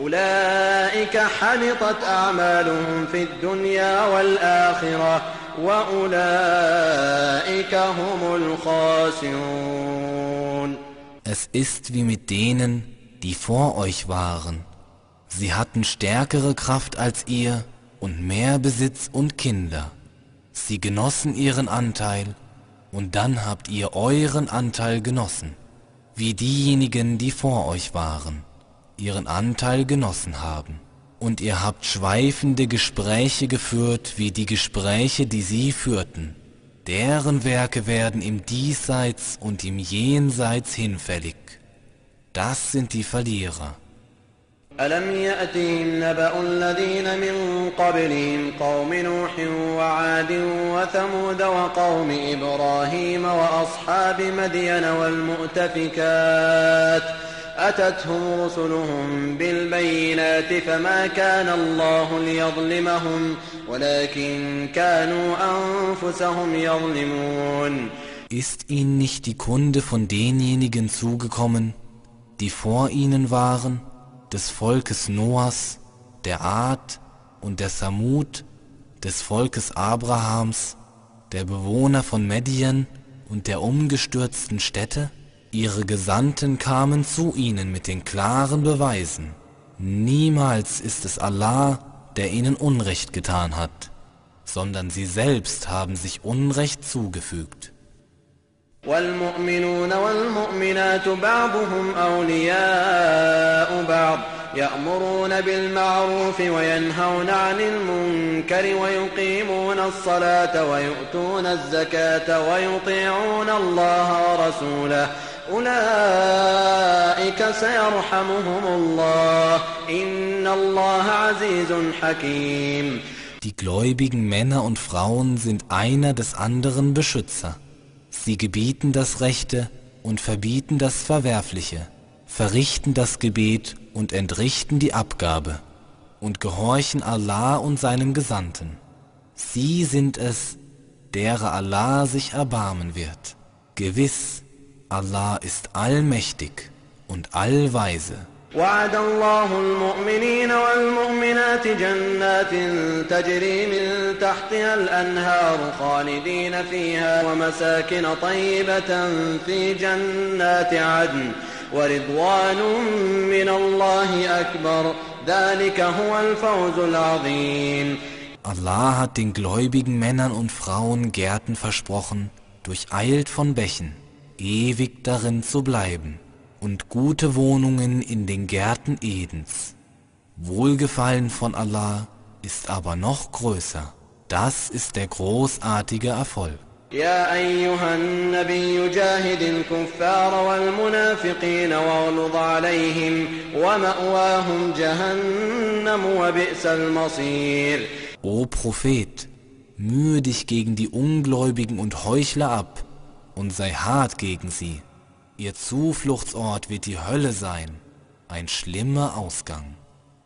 أولئك حبطت أعمالهم في الدنيا والآخرة وأولئك هم الخاسرون Es ist wie mit denen, die vor euch waren. Sie hatten stärkere Kraft als ihr und mehr Besitz und Kinder. Sie genossen ihren Anteil und dann habt ihr euren Anteil genossen, wie diejenigen, die vor euch waren ihren Anteil genossen haben. Und ihr habt schweifende Gespräche geführt wie die Gespräche, die sie führten. Deren Werke werden im Diesseits und im Jenseits hinfällig. Das sind die Verlierer. ألم يأتهم نبأ الذين من قبلهم قوم نوح وعاد وثمود وقوم إبراهيم وأصحاب مدين والمؤتفكات ۖ أتتهم رسلهم بالبينات فما كان الله ليظلمهم ولكن كانوا أنفسهم يظلمون Ist ihnen nicht die Kunde von denjenigen zugekommen, die vor ihnen waren, des Volkes Noahs, der Ad und der Samud, des Volkes Abrahams, der Bewohner von Median und der umgestürzten Städte? Ihre Gesandten kamen zu ihnen mit den klaren Beweisen. Niemals ist es Allah, der ihnen Unrecht getan hat, sondern sie selbst haben sich Unrecht zugefügt. والمؤمنون والمؤمنات بعضهم أولياء بعض يأمرون بالمعروف وينهون عن المنكر ويقيمون الصلاة ويؤتون الزكاة ويطيعون الله ورسوله أولئك سيرحمهم الله إن الله عزيز حكيم Die gläubigen Männer und Frauen sind einer des anderen Beschützer. Sie gebieten das Rechte und verbieten das Verwerfliche, verrichten das Gebet und entrichten die Abgabe und gehorchen Allah und seinem Gesandten. Sie sind es, derer Allah sich erbarmen wird. Gewiss, Allah ist allmächtig und allweise. وعد الله المؤمنين والمؤمنات جنات تجري من تحتها الأنهار خالدين فيها ومساكن طيبة في جنات عدن ورضوان من الله أكبر ذلك هو الفوز العظيم Allah hat den gläubigen Männern und Frauen Gärten versprochen, durcheilt von Bächen, ewig darin zu bleiben und gute Wohnungen in den Gärten Edens. Wohlgefallen von Allah ist aber noch größer. Das ist der großartige Erfolg. يا أيها النبي جاهد الكفار والمنافقين واغلظ عليهم ومأواهم جهنم وبئس المصير O Prophet, mühe dich gegen die Ungläubigen und Heuchler ab und sei hart gegen sie. Ihr Zufluchtsort wird die Hölle sein, ein schlimmer Ausgang.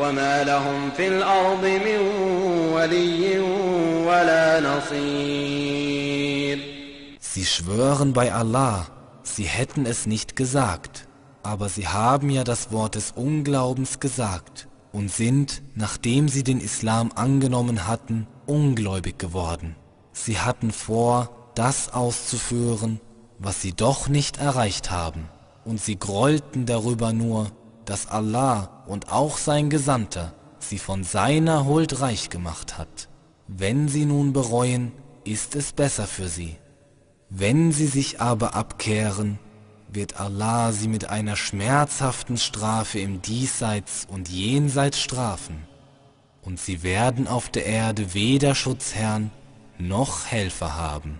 وما لهم في الأرض من ولي ولا نصير Sie schwören bei Allah, sie hätten es nicht gesagt, aber sie haben ja das Wort des Unglaubens gesagt und sind, nachdem sie den Islam angenommen hatten, ungläubig geworden. Sie hatten vor, das auszuführen, was sie doch nicht erreicht haben, und sie grollten darüber nur, dass Allah und auch sein Gesandter sie von seiner Huld reich gemacht hat. Wenn sie nun bereuen, ist es besser für sie. Wenn sie sich aber abkehren, wird Allah sie mit einer schmerzhaften Strafe im Diesseits und Jenseits strafen. Und sie werden auf der Erde weder Schutzherrn noch Helfer haben.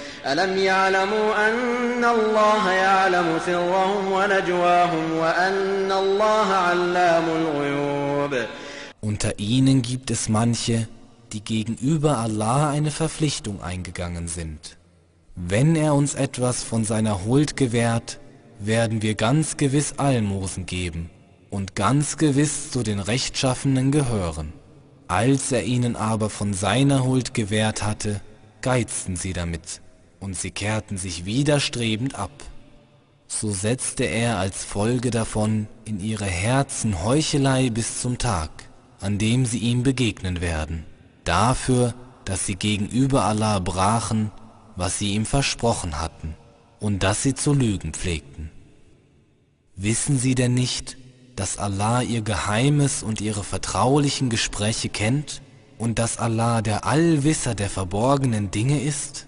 ألم يعلموا أن الله يعلم سرهم ونجواهم وأن الله علام الغيوب Unter ihnen gibt es manche, die gegenüber Allah eine Verpflichtung eingegangen sind. Wenn er uns etwas von seiner Huld gewährt, werden wir ganz gewiss Almosen geben und ganz gewiss zu den Rechtschaffenen gehören. Als er ihnen aber von seiner Huld gewährt hatte, geizten sie damit und sie kehrten sich widerstrebend ab. So setzte er als Folge davon in ihre Herzen Heuchelei bis zum Tag, an dem sie ihm begegnen werden, dafür, dass sie gegenüber Allah brachen, was sie ihm versprochen hatten, und dass sie zu lügen pflegten. Wissen sie denn nicht, dass Allah ihr Geheimes und ihre vertraulichen Gespräche kennt und dass Allah der Allwisser der verborgenen Dinge ist?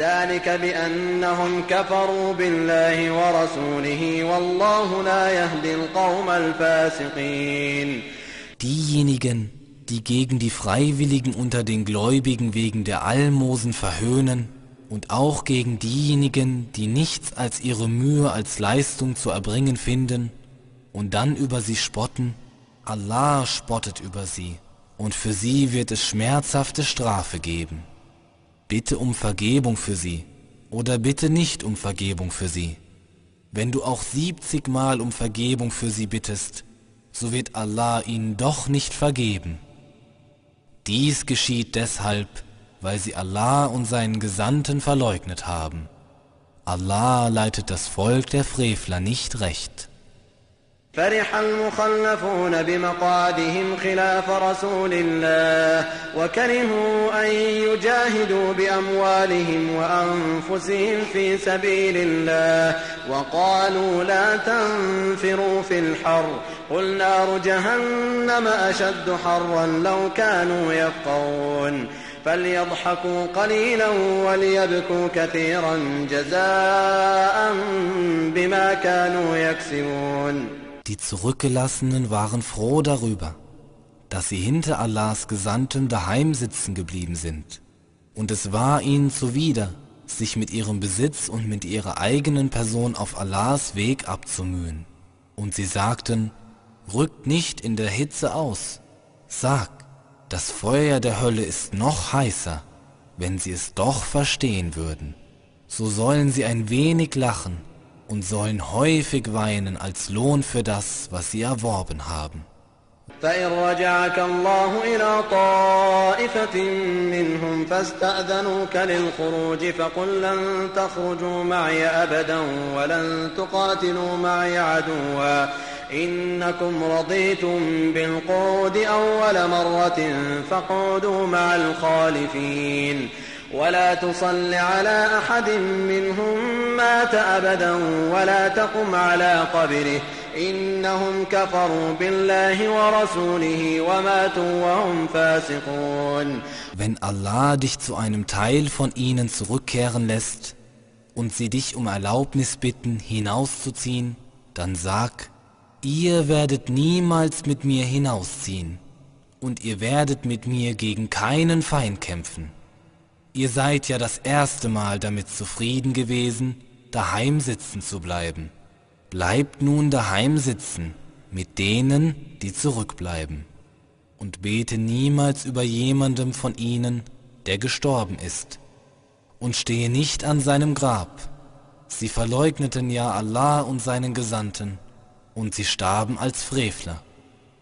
ذلك بأنهم كفروا بالله ورسوله والله لا يهدي القوم الفاسقين Diejenigen, die gegen die Freiwilligen unter den Gläubigen wegen der Almosen verhöhnen und auch gegen diejenigen, die nichts als ihre Mühe als Leistung zu erbringen finden und dann über sie spotten, Allah spottet über sie und für sie wird es schmerzhafte Strafe geben. Bitte um Vergebung für sie oder bitte nicht um Vergebung für sie. Wenn du auch 70 Mal um Vergebung für sie bittest, so wird Allah ihnen doch nicht vergeben. Dies geschieht deshalb, weil sie Allah und seinen Gesandten verleugnet haben. Allah leitet das Volk der Frevler nicht recht. فرح المخلفون بمقعدهم خلاف رسول الله وكرهوا أن يجاهدوا بأموالهم وأنفسهم في سبيل الله وقالوا لا تنفروا في الحر قل نار جهنم أشد حرا لو كانوا يفقهون. فليضحكوا قليلا وليبكوا كثيرا جزاء بما كانوا يكسبون. Die Zurückgelassenen waren froh darüber, dass sie hinter Allahs Gesandten daheim sitzen geblieben sind. Und es war ihnen zuwider, sich mit ihrem Besitz und mit ihrer eigenen Person auf Allahs Weg abzumühen. Und sie sagten, rückt nicht in der Hitze aus. Sag, das Feuer der Hölle ist noch heißer, wenn sie es doch verstehen würden. So sollen sie ein wenig lachen und sollen häufig weinen als Lohn für das, was sie erworben haben. فإن رجعك الله إلى طائفة منهم فاستأذنوك للخروج فقل لن تخرجوا معي أبدا ولن تقاتلوا معي عدوا إنكم رضيتم بالقعود أول مرة فاقعدوا مع الخالفين ولا تصل على أحد منهم مات أبدا ولا تقم على قبره إنهم كفروا بالله ورسوله وماتوا وهم فاسقون Wenn Allah dich zu einem Teil von ihnen zurückkehren lässt und sie dich um Erlaubnis bitten, hinauszuziehen, dann sag, ihr werdet niemals mit mir hinausziehen und ihr werdet mit mir gegen keinen Feind kämpfen. Ihr seid ja das erste Mal damit zufrieden gewesen, daheim sitzen zu bleiben. Bleibt nun daheim sitzen mit denen, die zurückbleiben. Und bete niemals über jemandem von ihnen, der gestorben ist. Und stehe nicht an seinem Grab. Sie verleugneten ja Allah und seinen Gesandten, und sie starben als Frevler.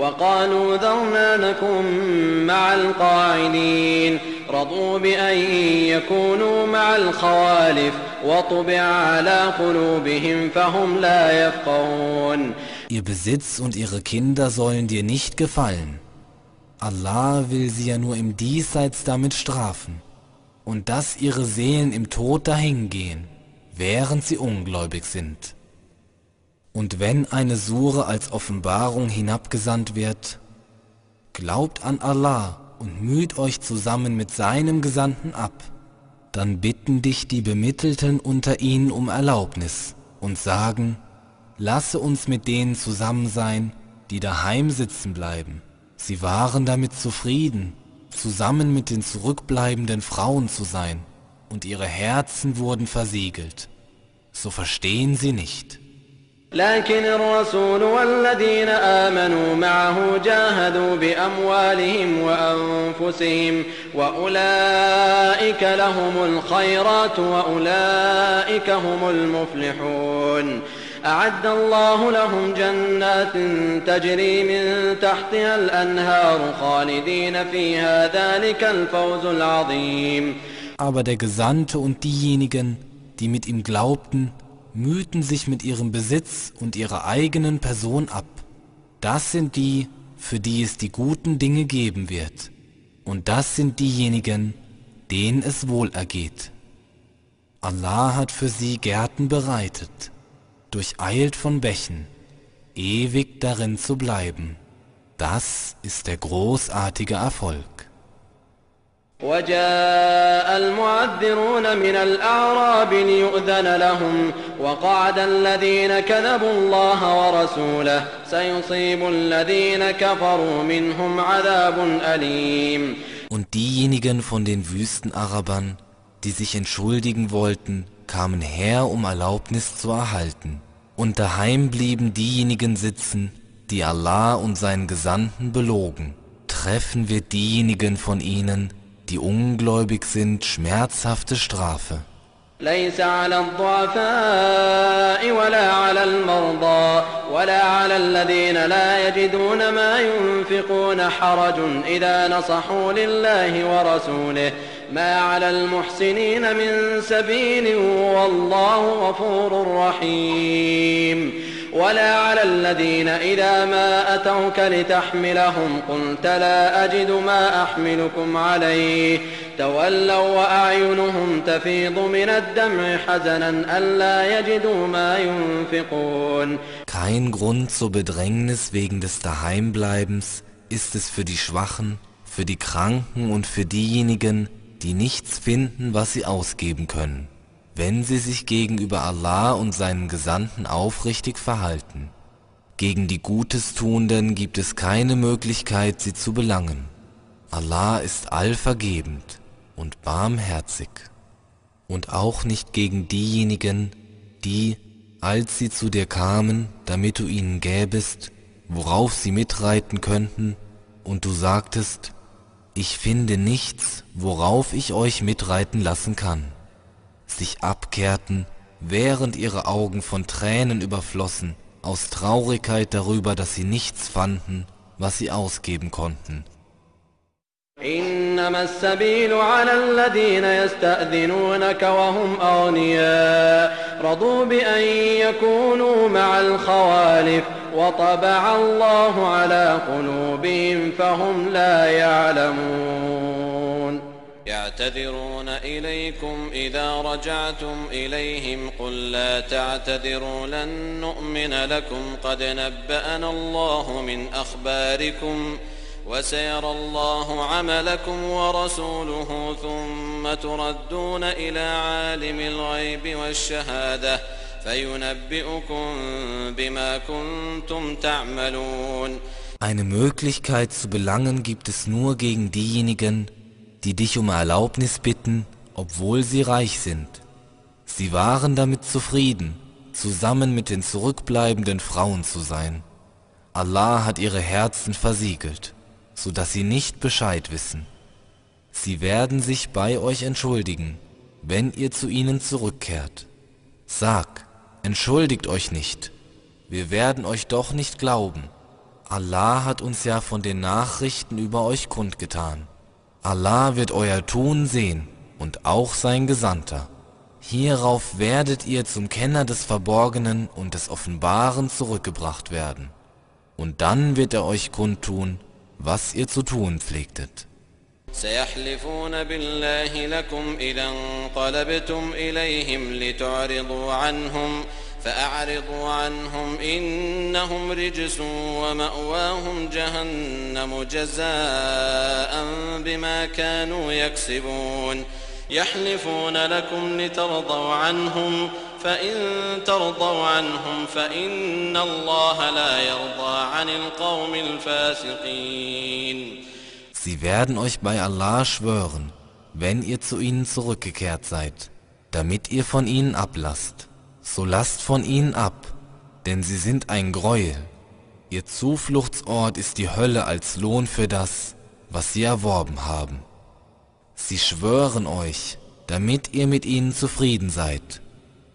وقالوا ذرنا نكن مع القاعدين رضوا بأن يكونوا مع الخوالف وطبع على قلوبهم فهم لا يفقهون Ihr Besitz und ihre Kinder sollen dir nicht gefallen. Allah will sie ja nur im Diesseits damit strafen und dass ihre Seelen im Tod dahingehen, während sie ungläubig sind. Und wenn eine Sure als Offenbarung hinabgesandt wird, glaubt an Allah und müht euch zusammen mit seinem Gesandten ab, dann bitten dich die Bemittelten unter ihnen um Erlaubnis und sagen, lasse uns mit denen zusammen sein, die daheim sitzen bleiben. Sie waren damit zufrieden, zusammen mit den zurückbleibenden Frauen zu sein, und ihre Herzen wurden versiegelt. So verstehen sie nicht. لكن الرسول والذين آمنوا معه جاهدوا بأموالهم وأنفسهم وأولئك لهم الخيرات وأولئك هم المفلحون. أعد الله لهم جنات تجري من تحتها الأنهار خالدين فيها ذلك الفوز العظيم. Aber der Gesandte und diejenigen, die mit ihm glaubten, mühten sich mit ihrem Besitz und ihrer eigenen Person ab. Das sind die, für die es die guten Dinge geben wird. Und das sind diejenigen, denen es wohl ergeht. Allah hat für sie Gärten bereitet, durcheilt von Bächen, ewig darin zu bleiben. Das ist der großartige Erfolg. وجاء المعذرون من الأعراب ليؤذن لهم وقعد الذين كذبوا الله ورسوله سيصيب الذين كفروا منهم عذاب أليم Und diejenigen von den Wüstenarabern, die sich entschuldigen wollten, kamen her, um Erlaubnis zu erhalten. Und daheim blieben diejenigen sitzen, die Allah und seinen Gesandten belogen. Treffen wir diejenigen von ihnen, die ungläubig sind, schmerzhafte Strafe. ليس على الضعفاء ولا على المرضى ولا على الذين لا يجدون ما ينفقون حرج إذا نصحوا لله ورسوله ما على المحسنين من سبيل والله غفور رحيم ولا على الذين إذا ما أتوك لتحملهم قلت لا أجد ما أحملكم عليه تولوا وأعينهم تفيض من الدمع حزنا ألا يجدوا ما ينفقون Kein Grund zur Bedrängnis wegen des Daheimbleibens ist es für die Schwachen, für die Kranken und für diejenigen, die nichts finden, was sie ausgeben können wenn sie sich gegenüber Allah und seinen Gesandten aufrichtig verhalten. Gegen die Gutestuenden gibt es keine Möglichkeit, sie zu belangen. Allah ist allvergebend und barmherzig. Und auch nicht gegen diejenigen, die, als sie zu dir kamen, damit du ihnen gäbest, worauf sie mitreiten könnten, und du sagtest, ich finde nichts, worauf ich euch mitreiten lassen kann sich abkehrten, während ihre Augen von Tränen überflossen, aus Traurigkeit darüber, dass sie nichts fanden, was sie ausgeben konnten. إنما السبيل على الذين يستأذنونك وهم أغنياء رضوا بأن يكونوا مع الخوالف وطبع الله على قلوبهم فهم لا يعلمون يعتذرون إليكم إذا رجعتم إليهم قل لا تعتذروا لن نؤمن لكم قد نبأنا الله من أخباركم وسيرى الله عملكم ورسوله ثم تردون إلى عالم الغيب والشهادة فينبئكم بما كنتم تعملون. Eine Möglichkeit zu belangen gibt es nur gegen diejenigen, die dich um Erlaubnis bitten, obwohl sie reich sind. Sie waren damit zufrieden, zusammen mit den zurückbleibenden Frauen zu sein. Allah hat ihre Herzen versiegelt, so dass sie nicht Bescheid wissen. Sie werden sich bei euch entschuldigen, wenn ihr zu ihnen zurückkehrt. Sag, entschuldigt euch nicht, wir werden euch doch nicht glauben. Allah hat uns ja von den Nachrichten über euch kundgetan. Allah wird euer Tun sehen und auch sein Gesandter. Hierauf werdet ihr zum Kenner des Verborgenen und des Offenbaren zurückgebracht werden. Und dann wird er euch kundtun, was ihr zu tun pflegtet. سيحلفون بالله لكم إذا انقلبتم إليهم لتعرضوا عنهم فأعرضوا عنهم إنهم رجس ومأواهم جهنم جزاء بما كانوا يكسبون يحلفون لكم لترضوا عنهم فإن ترضوا عنهم فإن الله لا يرضى عن القوم الفاسقين Sie werden euch bei Allah schwören, wenn ihr zu ihnen zurückgekehrt seid, damit ihr von ihnen ablasst. So lasst von ihnen ab, denn sie sind ein Gräuel. Ihr Zufluchtsort ist die Hölle als Lohn für das, was sie erworben haben. Sie schwören euch, damit ihr mit ihnen zufrieden seid.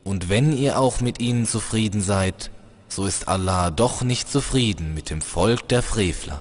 Und wenn ihr auch mit ihnen zufrieden seid, so ist Allah doch nicht zufrieden mit dem Volk der Frevler.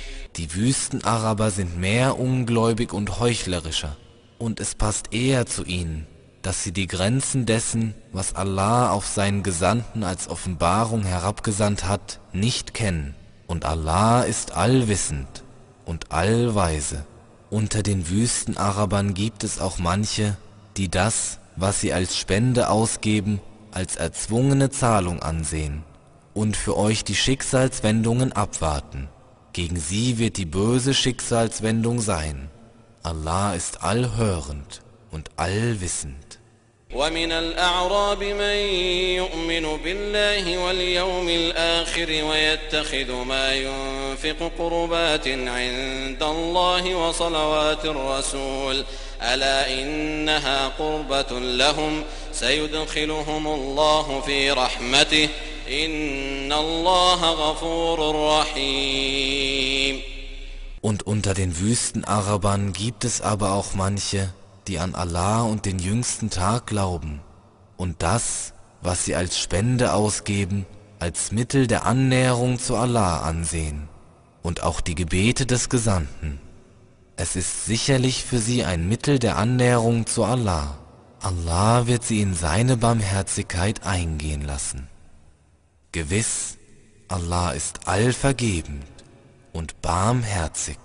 Die Wüstenaraber sind mehr ungläubig und heuchlerischer, und es passt eher zu ihnen, dass sie die Grenzen dessen, was Allah auf seinen Gesandten als Offenbarung herabgesandt hat, nicht kennen. Und Allah ist allwissend und allweise. Unter den Wüstenarabern gibt es auch manche, die das, was sie als Spende ausgeben, als erzwungene Zahlung ansehen und für euch die Schicksalswendungen abwarten. Gegen sie wird die böse Schicksalswendung sein. Allah ist allhörend und allwissend. ومن الأعراب من يؤمن بالله واليوم الآخر ويتخذ ما ينفق قربات عند الله وصلوات الرسول ألا إنها قربة لهم سيدخلهم الله في رحمته und unter den Wüstenarabern gibt es aber auch manche, die an Allah und den jüngsten Tag glauben und das, was sie als Spende ausgeben, als Mittel der Annäherung zu Allah ansehen und auch die Gebete des Gesandten. Es ist sicherlich für sie ein Mittel der Annäherung zu Allah. Allah wird sie in seine Barmherzigkeit eingehen lassen. Gewiss, Allah ist allvergebend und barmherzig.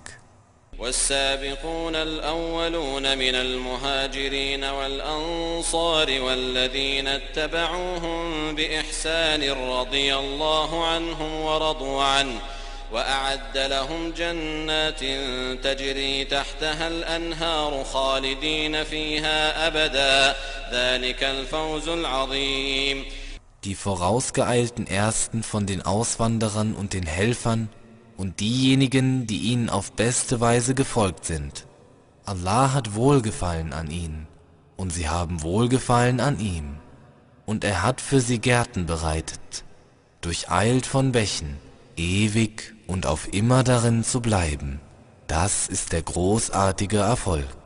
والسابقون الأولون من المهاجرين والأنصار والذين اتبعوهم بإحسان رضي الله عنهم ورضوا عنه وأعد لهم جنات تجري تحتها الأنهار خالدين فيها أبدا ذلك الفوز العظيم Die vorausgeeilten Ersten von den Auswanderern und den Helfern und diejenigen, die ihnen auf beste Weise gefolgt sind. Allah hat Wohlgefallen an ihnen und sie haben Wohlgefallen an ihm. Und er hat für sie Gärten bereitet, durcheilt von Bächen, ewig und auf immer darin zu bleiben. Das ist der großartige Erfolg.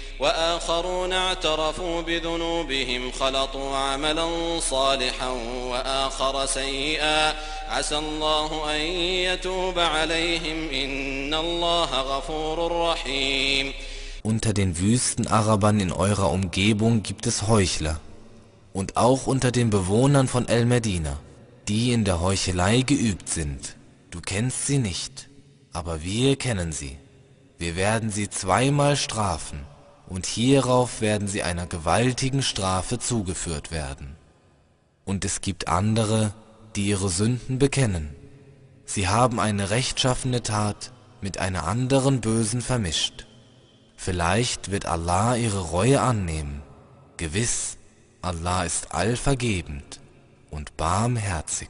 وآخرون اعترفوا بذنوبهم خلطوا عملا صالحا وآخر سيئا عسى الله أن يتوب عليهم إن الله غفور رحيم Unter den Wüstenarabern in eurer Umgebung gibt es Heuchler und auch unter den Bewohnern von El Medina, die in der Heuchelei geübt sind. Du kennst sie nicht, aber wir kennen sie. Wir werden sie zweimal strafen und hierauf werden sie einer gewaltigen Strafe zugeführt werden. Und es gibt andere, die ihre Sünden bekennen. Sie haben eine rechtschaffene Tat mit einer anderen bösen vermischt. Vielleicht wird Allah ihre Reue annehmen. Gewiss, Allah ist allvergebend und barmherzig.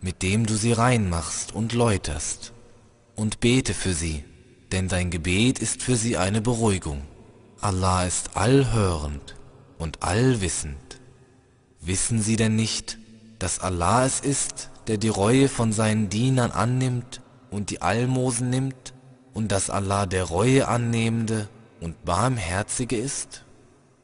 mit dem du sie reinmachst und läuterst, und bete für sie, denn dein Gebet ist für sie eine Beruhigung. Allah ist allhörend und allwissend. Wissen sie denn nicht, dass Allah es ist, der die Reue von seinen Dienern annimmt und die Almosen nimmt, und dass Allah der Reue annehmende und barmherzige ist?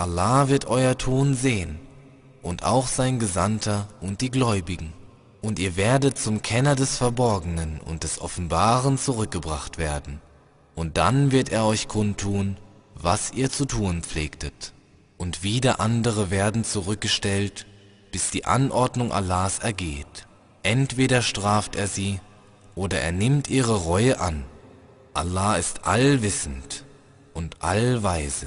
Allah wird euer Tun sehen und auch sein Gesandter und die Gläubigen. Und ihr werdet zum Kenner des Verborgenen und des Offenbaren zurückgebracht werden. Und dann wird er euch kundtun, was ihr zu tun pflegtet. Und wieder andere werden zurückgestellt, bis die Anordnung Allahs ergeht. Entweder straft er sie, oder er nimmt ihre Reue an. Allah ist allwissend und allweise.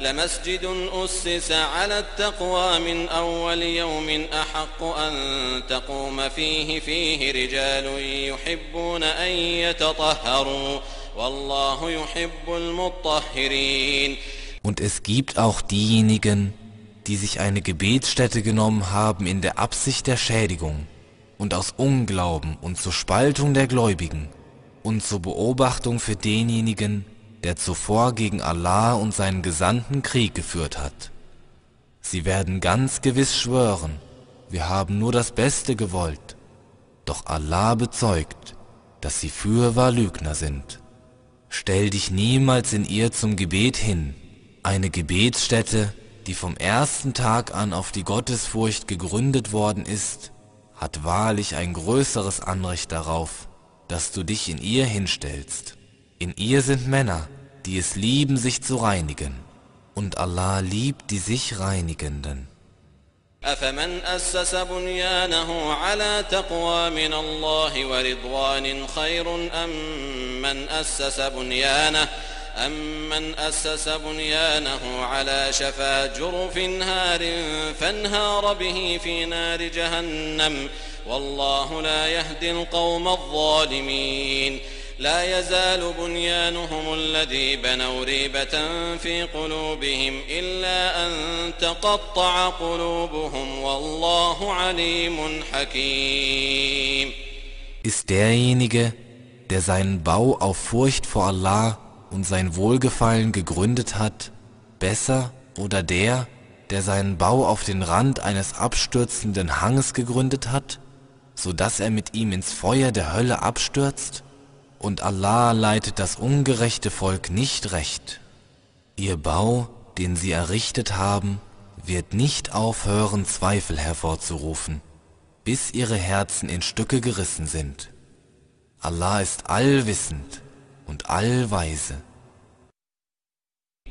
لمسجد أسس على التقوى من أول يوم أحق أن تقوم فيه فيه رجال يحبون أن يتطهروا والله يحب المطهرين Und es gibt auch diejenigen, die sich eine Gebetsstätte genommen haben in der Absicht der Schädigung und aus Unglauben und zur Spaltung der Gläubigen und zur Beobachtung für denjenigen, der zuvor gegen Allah und seinen Gesandten Krieg geführt hat. Sie werden ganz gewiss schwören, wir haben nur das Beste gewollt, doch Allah bezeugt, dass sie fürwahr Lügner sind. Stell dich niemals in ihr zum Gebet hin, eine Gebetsstätte, die vom ersten Tag an auf die Gottesfurcht gegründet worden ist, hat wahrlich ein größeres Anrecht darauf, dass du dich in ihr hinstellst. In ihr sind Männer, die es lieben, sich zu reinigen, und Allah liebt die sich Reinigenden. أفمن أسس بنيانه على تقوى من الله ورضوان خير أم من أسس بنيانه أمن أسس بنيانه على شفا جرف هار فانهار به في نار جهنم والله لا يهدي القوم الظالمين لا يزال بنيانهم الذي بنوا ريبة في قلوبهم إلا أن تقطع قلوبهم والله عليم حكيم Ist derjenige, der seinen Bau auf Furcht vor Allah und sein Wohlgefallen gegründet hat, besser oder der, der seinen Bau auf den Rand eines abstürzenden Hanges gegründet hat, so dass er mit ihm ins Feuer der Hölle abstürzt? Und Allah leitet das ungerechte Volk nicht recht. Ihr Bau, den sie errichtet haben, wird nicht aufhören, Zweifel hervorzurufen, bis ihre Herzen in Stücke gerissen sind. Allah ist allwissend und allweise.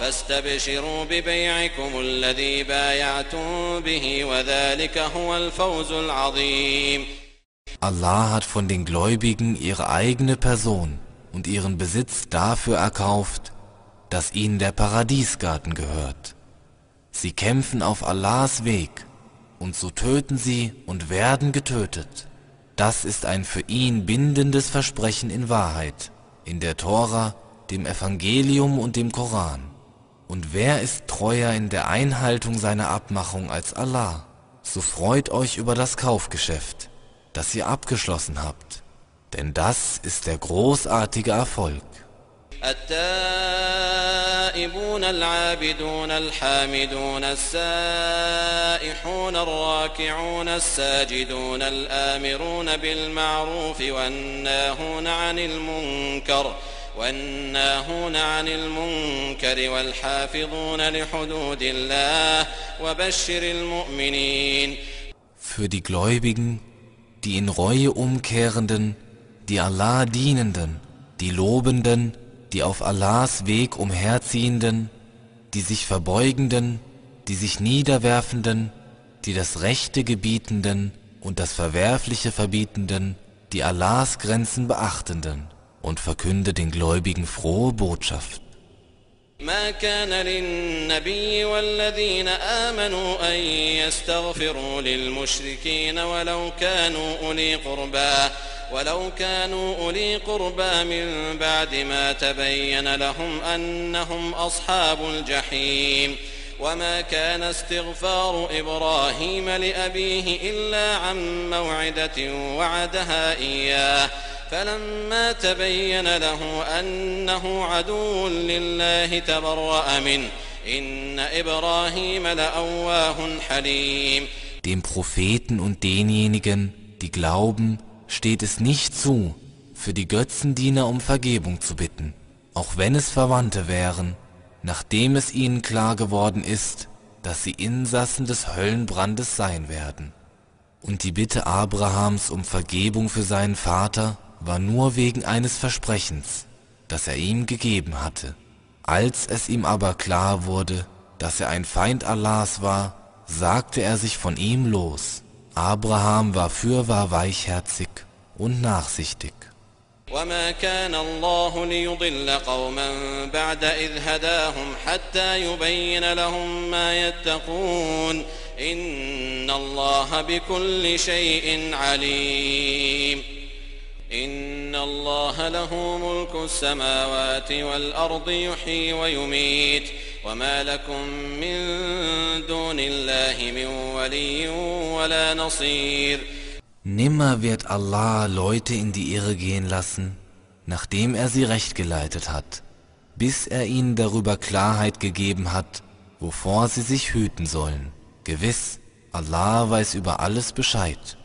فاستبشروا ببيعكم الذي بايعتم به وذلك هو الفوز العظيم Allah hat von den Gläubigen ihre eigene Person und ihren Besitz dafür erkauft, dass ihnen der Paradiesgarten gehört. Sie kämpfen auf Allahs Weg und so töten sie und werden getötet. Das ist ein für ihn bindendes Versprechen in Wahrheit, in der Tora, dem Evangelium und dem Koran. Und wer ist treuer in der Einhaltung seiner Abmachung als Allah? So freut euch über das Kaufgeschäft, das ihr abgeschlossen habt, denn das ist der großartige Erfolg. التائبون العابدون الحامدون السائحون الراكعون الساجدون الآمرون بالمعروف والناهون عن المنكر والناهون عن المنكر والحافظون لحدود الله وبشر المؤمنين Für die Gläubigen, die in Reue umkehrenden, die Allah dienenden, die Lobenden, die auf Allahs Weg umherziehenden, die sich verbeugenden, die sich niederwerfenden, die das Rechte gebietenden und das Verwerfliche verbietenden, die Allahs Grenzen beachtenden und verkünde den Gläubigen frohe Botschaft. ما كان للنبي والذين آمنوا أن يستغفروا للمشركين ولو كانوا أولي قربى ولو كانوا أولي قربى من بعد ما تبين لهم أنهم أصحاب الجحيم وما كان استغفار إبراهيم لأبيه إلا عن موعدة وعدها إياه فلما تبين له أنه عدو لله تبرأ منه إن إبراهيم لأواه حليم Dem Propheten und denjenigen, die glauben, steht es nicht zu, für die Götzendiener um Vergebung zu bitten, auch wenn es Verwandte wären, nachdem es ihnen klar geworden ist, dass sie Insassen des Höllenbrandes sein werden. Und die Bitte Abrahams um Vergebung für seinen Vater war nur wegen eines Versprechens, das er ihm gegeben hatte. Als es ihm aber klar wurde, dass er ein Feind Allahs war, sagte er sich von ihm los. Abraham war fürwahr weichherzig und nachsichtig. وما كان الله ليضل قوما بعد إذ هداهم حتى يبين لهم ما يتقون إن الله بكل شيء عليم إن الله له ملك السماوات والأرض يحيي ويميت وما لكم من دون الله من ولي ولا نصير Nimmer wird Allah Leute in die Irre gehen lassen, nachdem er sie recht geleitet hat, bis er ihnen darüber Klarheit gegeben hat, wovor sie sich hüten sollen. Gewiss, Allah weiß über alles Bescheid.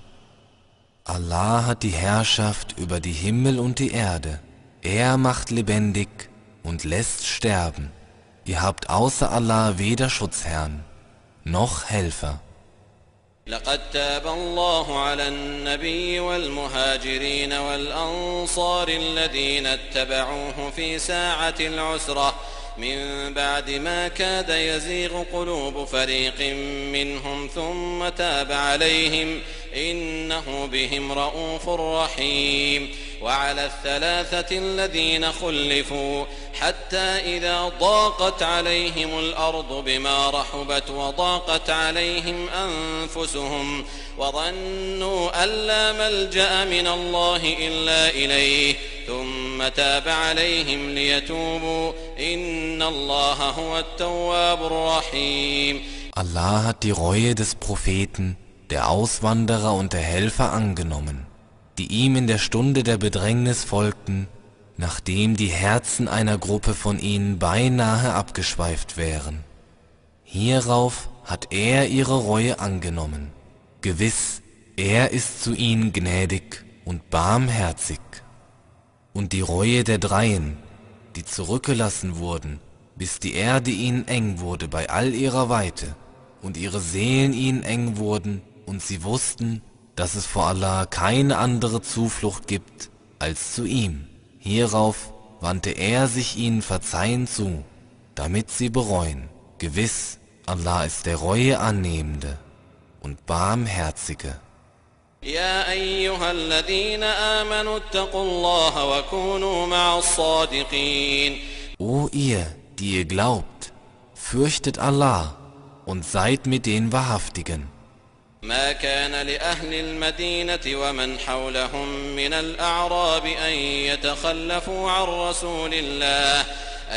Allah hat die Herrschaft über die Himmel und die Erde. Er macht lebendig und lässt sterben. Ihr habt außer Allah weder Schutzherrn noch Helfer. لقد تاب الله على النبي والمهاجرين والأنصار الذين اتبعوه في ساعة العسرة من بعد ما كاد يزيغ قلوب فريق منهم ثم تاب عليهم إنه بهم رؤوف رحيم وعلى الثلاثة الذين خلفوا حتى إذا ضاقت عليهم الأرض بما رحبت وضاقت عليهم أنفسهم وظنوا أن لا ملجأ من الله إلا إليه ثم تاب عليهم ليتوبوا إن الله هو التواب الرحيم Allah hat die Reue des Propheten, der Auswanderer und der Helfer angenommen, die ihm in der Stunde der Bedrängnis folgten, nachdem die Herzen einer Gruppe von ihnen beinahe abgeschweift wären. Hierauf hat er ihre Reue angenommen. Gewiss, er ist zu ihnen gnädig und barmherzig. Und die Reue der Dreien, die zurückgelassen wurden, bis die Erde ihnen eng wurde bei all ihrer Weite und ihre Seelen ihnen eng wurden und sie wussten, dass es vor Allah keine andere Zuflucht gibt als zu ihm. Hierauf wandte er sich ihnen verzeihend zu, damit sie bereuen. Gewiss, Allah ist der Reue annehmende und barmherzige. يا أيها الذين آمنوا اتقوا الله وكونوا مع الصادقين O ihr, die ihr glaubt, fürchtet Allah und seid mit den Wahrhaftigen. ما كان لأهل المدينة ومن حولهم من الأعراب أن يتخلفوا عن رسول الله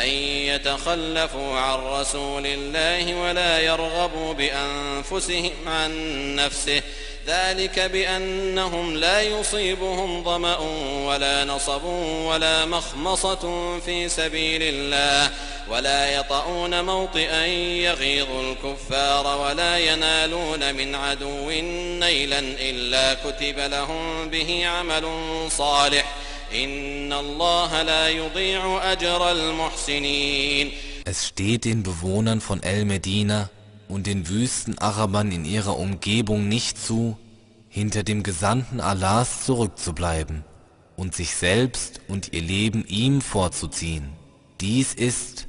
أن يتخلفوا عن رسول الله ولا يرغبوا بأنفسهم عن نفسه. ذلك بأنهم لا يصيبهم ظمأ ولا نصب ولا مخمصة في سبيل الله ولا يطؤون موطئا يغيظ الكفار ولا ينالون من عدو نيلا إلا كتب لهم به عمل صالح. Es steht den Bewohnern von El-Medina und den Wüstenarabern in ihrer Umgebung nicht zu, hinter dem Gesandten Allahs zurückzubleiben und sich selbst und ihr Leben ihm vorzuziehen. Dies ist,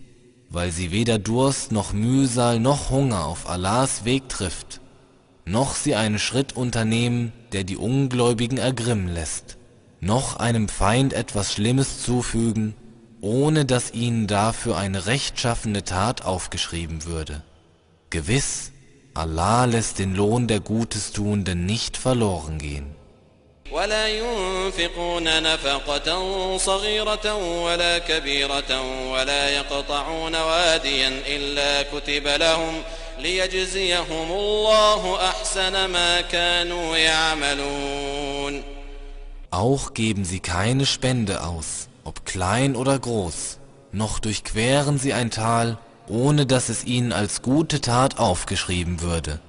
weil sie weder Durst noch Mühsal noch Hunger auf Allahs Weg trifft, noch sie einen Schritt unternehmen, der die Ungläubigen ergrimmen lässt noch einem Feind etwas Schlimmes zufügen, ohne dass ihnen dafür eine rechtschaffene Tat aufgeschrieben würde. Gewiss, Allah lässt den Lohn der Gutestuenden nicht verloren gehen. ولا ينفقون نفقة صغيرة ولا كبيرة ولا يقطعون واديا إلا كتب لهم ليجزيهم الله أحسن ما كانوا يعملون Auch geben sie keine Spende aus, ob klein oder groß, noch durchqueren sie ein Tal, ohne dass es ihnen als gute Tat aufgeschrieben würde,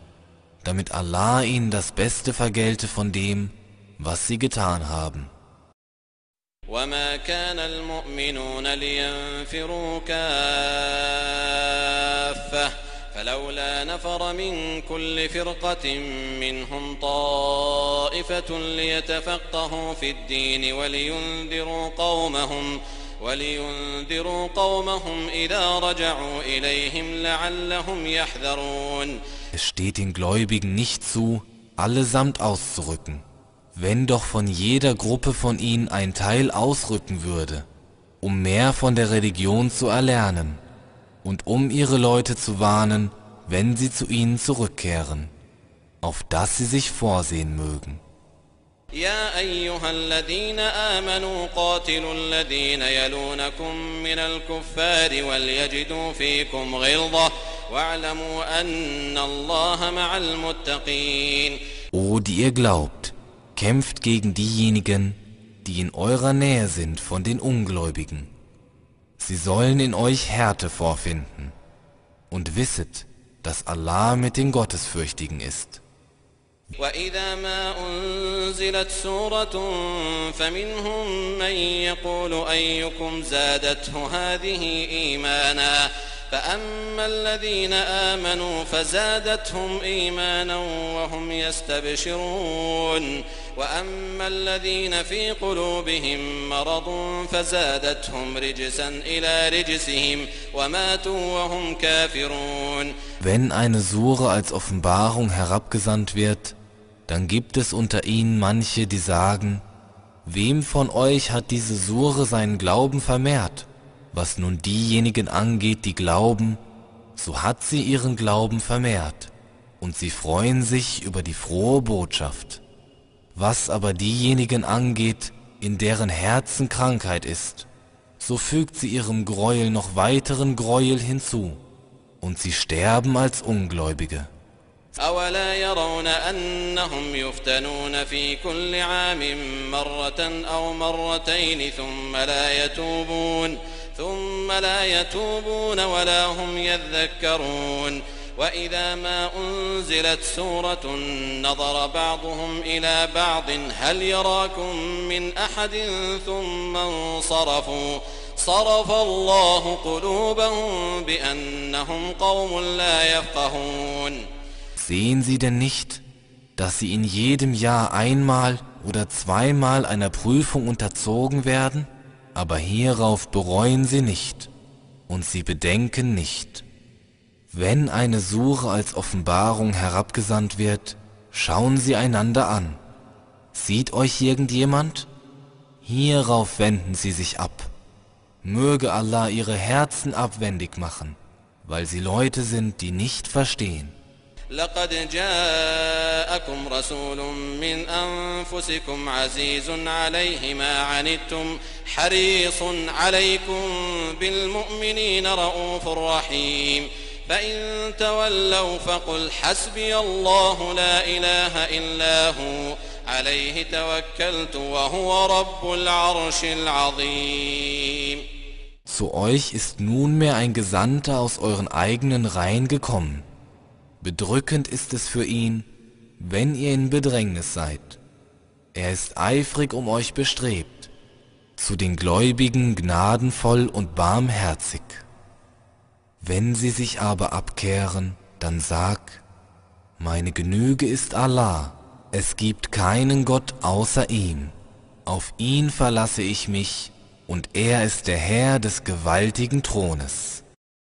damit Allah ihnen das Beste vergelte von dem, was sie getan haben. وما كان المؤمنون لينفروا كافة فلولا نفر من كل فرقة منهم طائفة ليتفقهوا في الدين ولينذروا قومهم ولينذروا قومهم إذا رجعوا إليهم لعلهم يحذرون Es steht den Gläubigen nicht zu, allesamt auszurücken, wenn doch von jeder Gruppe von ihnen ein Teil ausrücken würde, um mehr von der Religion zu erlernen und um ihre Leute zu warnen, wenn sie zu ihnen zurückkehren, auf dass sie sich vorsehen mögen. يا أيها الذين آمنوا قاتلوا الذين يلونكم من الكفار وليجدوا فيكم غلظة واعلموا أن الله مع المتقين O die ihr glaubt, kämpft gegen diejenigen, die in eurer Nähe sind von den Ungläubigen. Sie sollen in euch Härte vorfinden. Und wisset, dass Allah mit den Gottesfürchtigen ist. وإذا ما أنزلت سورة فمنهم من يقول أيكم زادته هذه إيمانا فأما الذين آمنوا فزادتهم إيمانا وهم يستبشرون وأما الذين في قلوبهم مرض فزادتهم رجسا إلى رجسهم وماتوا وهم كافرون Wenn eine Sure als Offenbarung herabgesandt wird, dann gibt es unter ihnen manche, die sagen, wem von euch hat diese Sure seinen Glauben vermehrt? Was nun diejenigen angeht, die glauben, so hat sie ihren Glauben vermehrt, und sie freuen sich über die frohe Botschaft. Was aber diejenigen angeht, in deren Herzen Krankheit ist, so fügt sie ihrem Gräuel noch weiteren Gräuel hinzu, und sie sterben als Ungläubige. أولا يرون أنهم يفتنون في كل عام مرة أو مرتين ثم لا يتوبون ثم لا يتوبون ولا هم يذكرون وإذا ما أنزلت سورة نظر بعضهم إلى بعض هل يراكم من أحد ثم انصرفوا صرف الله قلوبهم بأنهم قوم لا يفقهون Sehen Sie denn nicht, dass Sie in jedem Jahr einmal oder zweimal einer Prüfung unterzogen werden? Aber hierauf bereuen Sie nicht und Sie bedenken nicht. Wenn eine Sure als Offenbarung herabgesandt wird, schauen Sie einander an. Sieht euch irgendjemand? Hierauf wenden Sie sich ab. Möge Allah Ihre Herzen abwendig machen, weil Sie Leute sind, die nicht verstehen. لقد جاءكم رسول من أنفسكم عزيز عليه ما عنتم حريص عليكم بالمؤمنين رؤوف رحيم فإن تولوا فقل حسبي الله لا إله إلا هو عليه توكلت وهو رب العرش العظيم Zu euch ist nunmehr ein Gesandter aus euren eigenen Reihen gekommen. Bedrückend ist es für ihn, wenn ihr in Bedrängnis seid. Er ist eifrig um euch bestrebt, zu den Gläubigen gnadenvoll und barmherzig. Wenn sie sich aber abkehren, dann sag, meine Genüge ist Allah, es gibt keinen Gott außer ihm, auf ihn verlasse ich mich, und er ist der Herr des gewaltigen Thrones.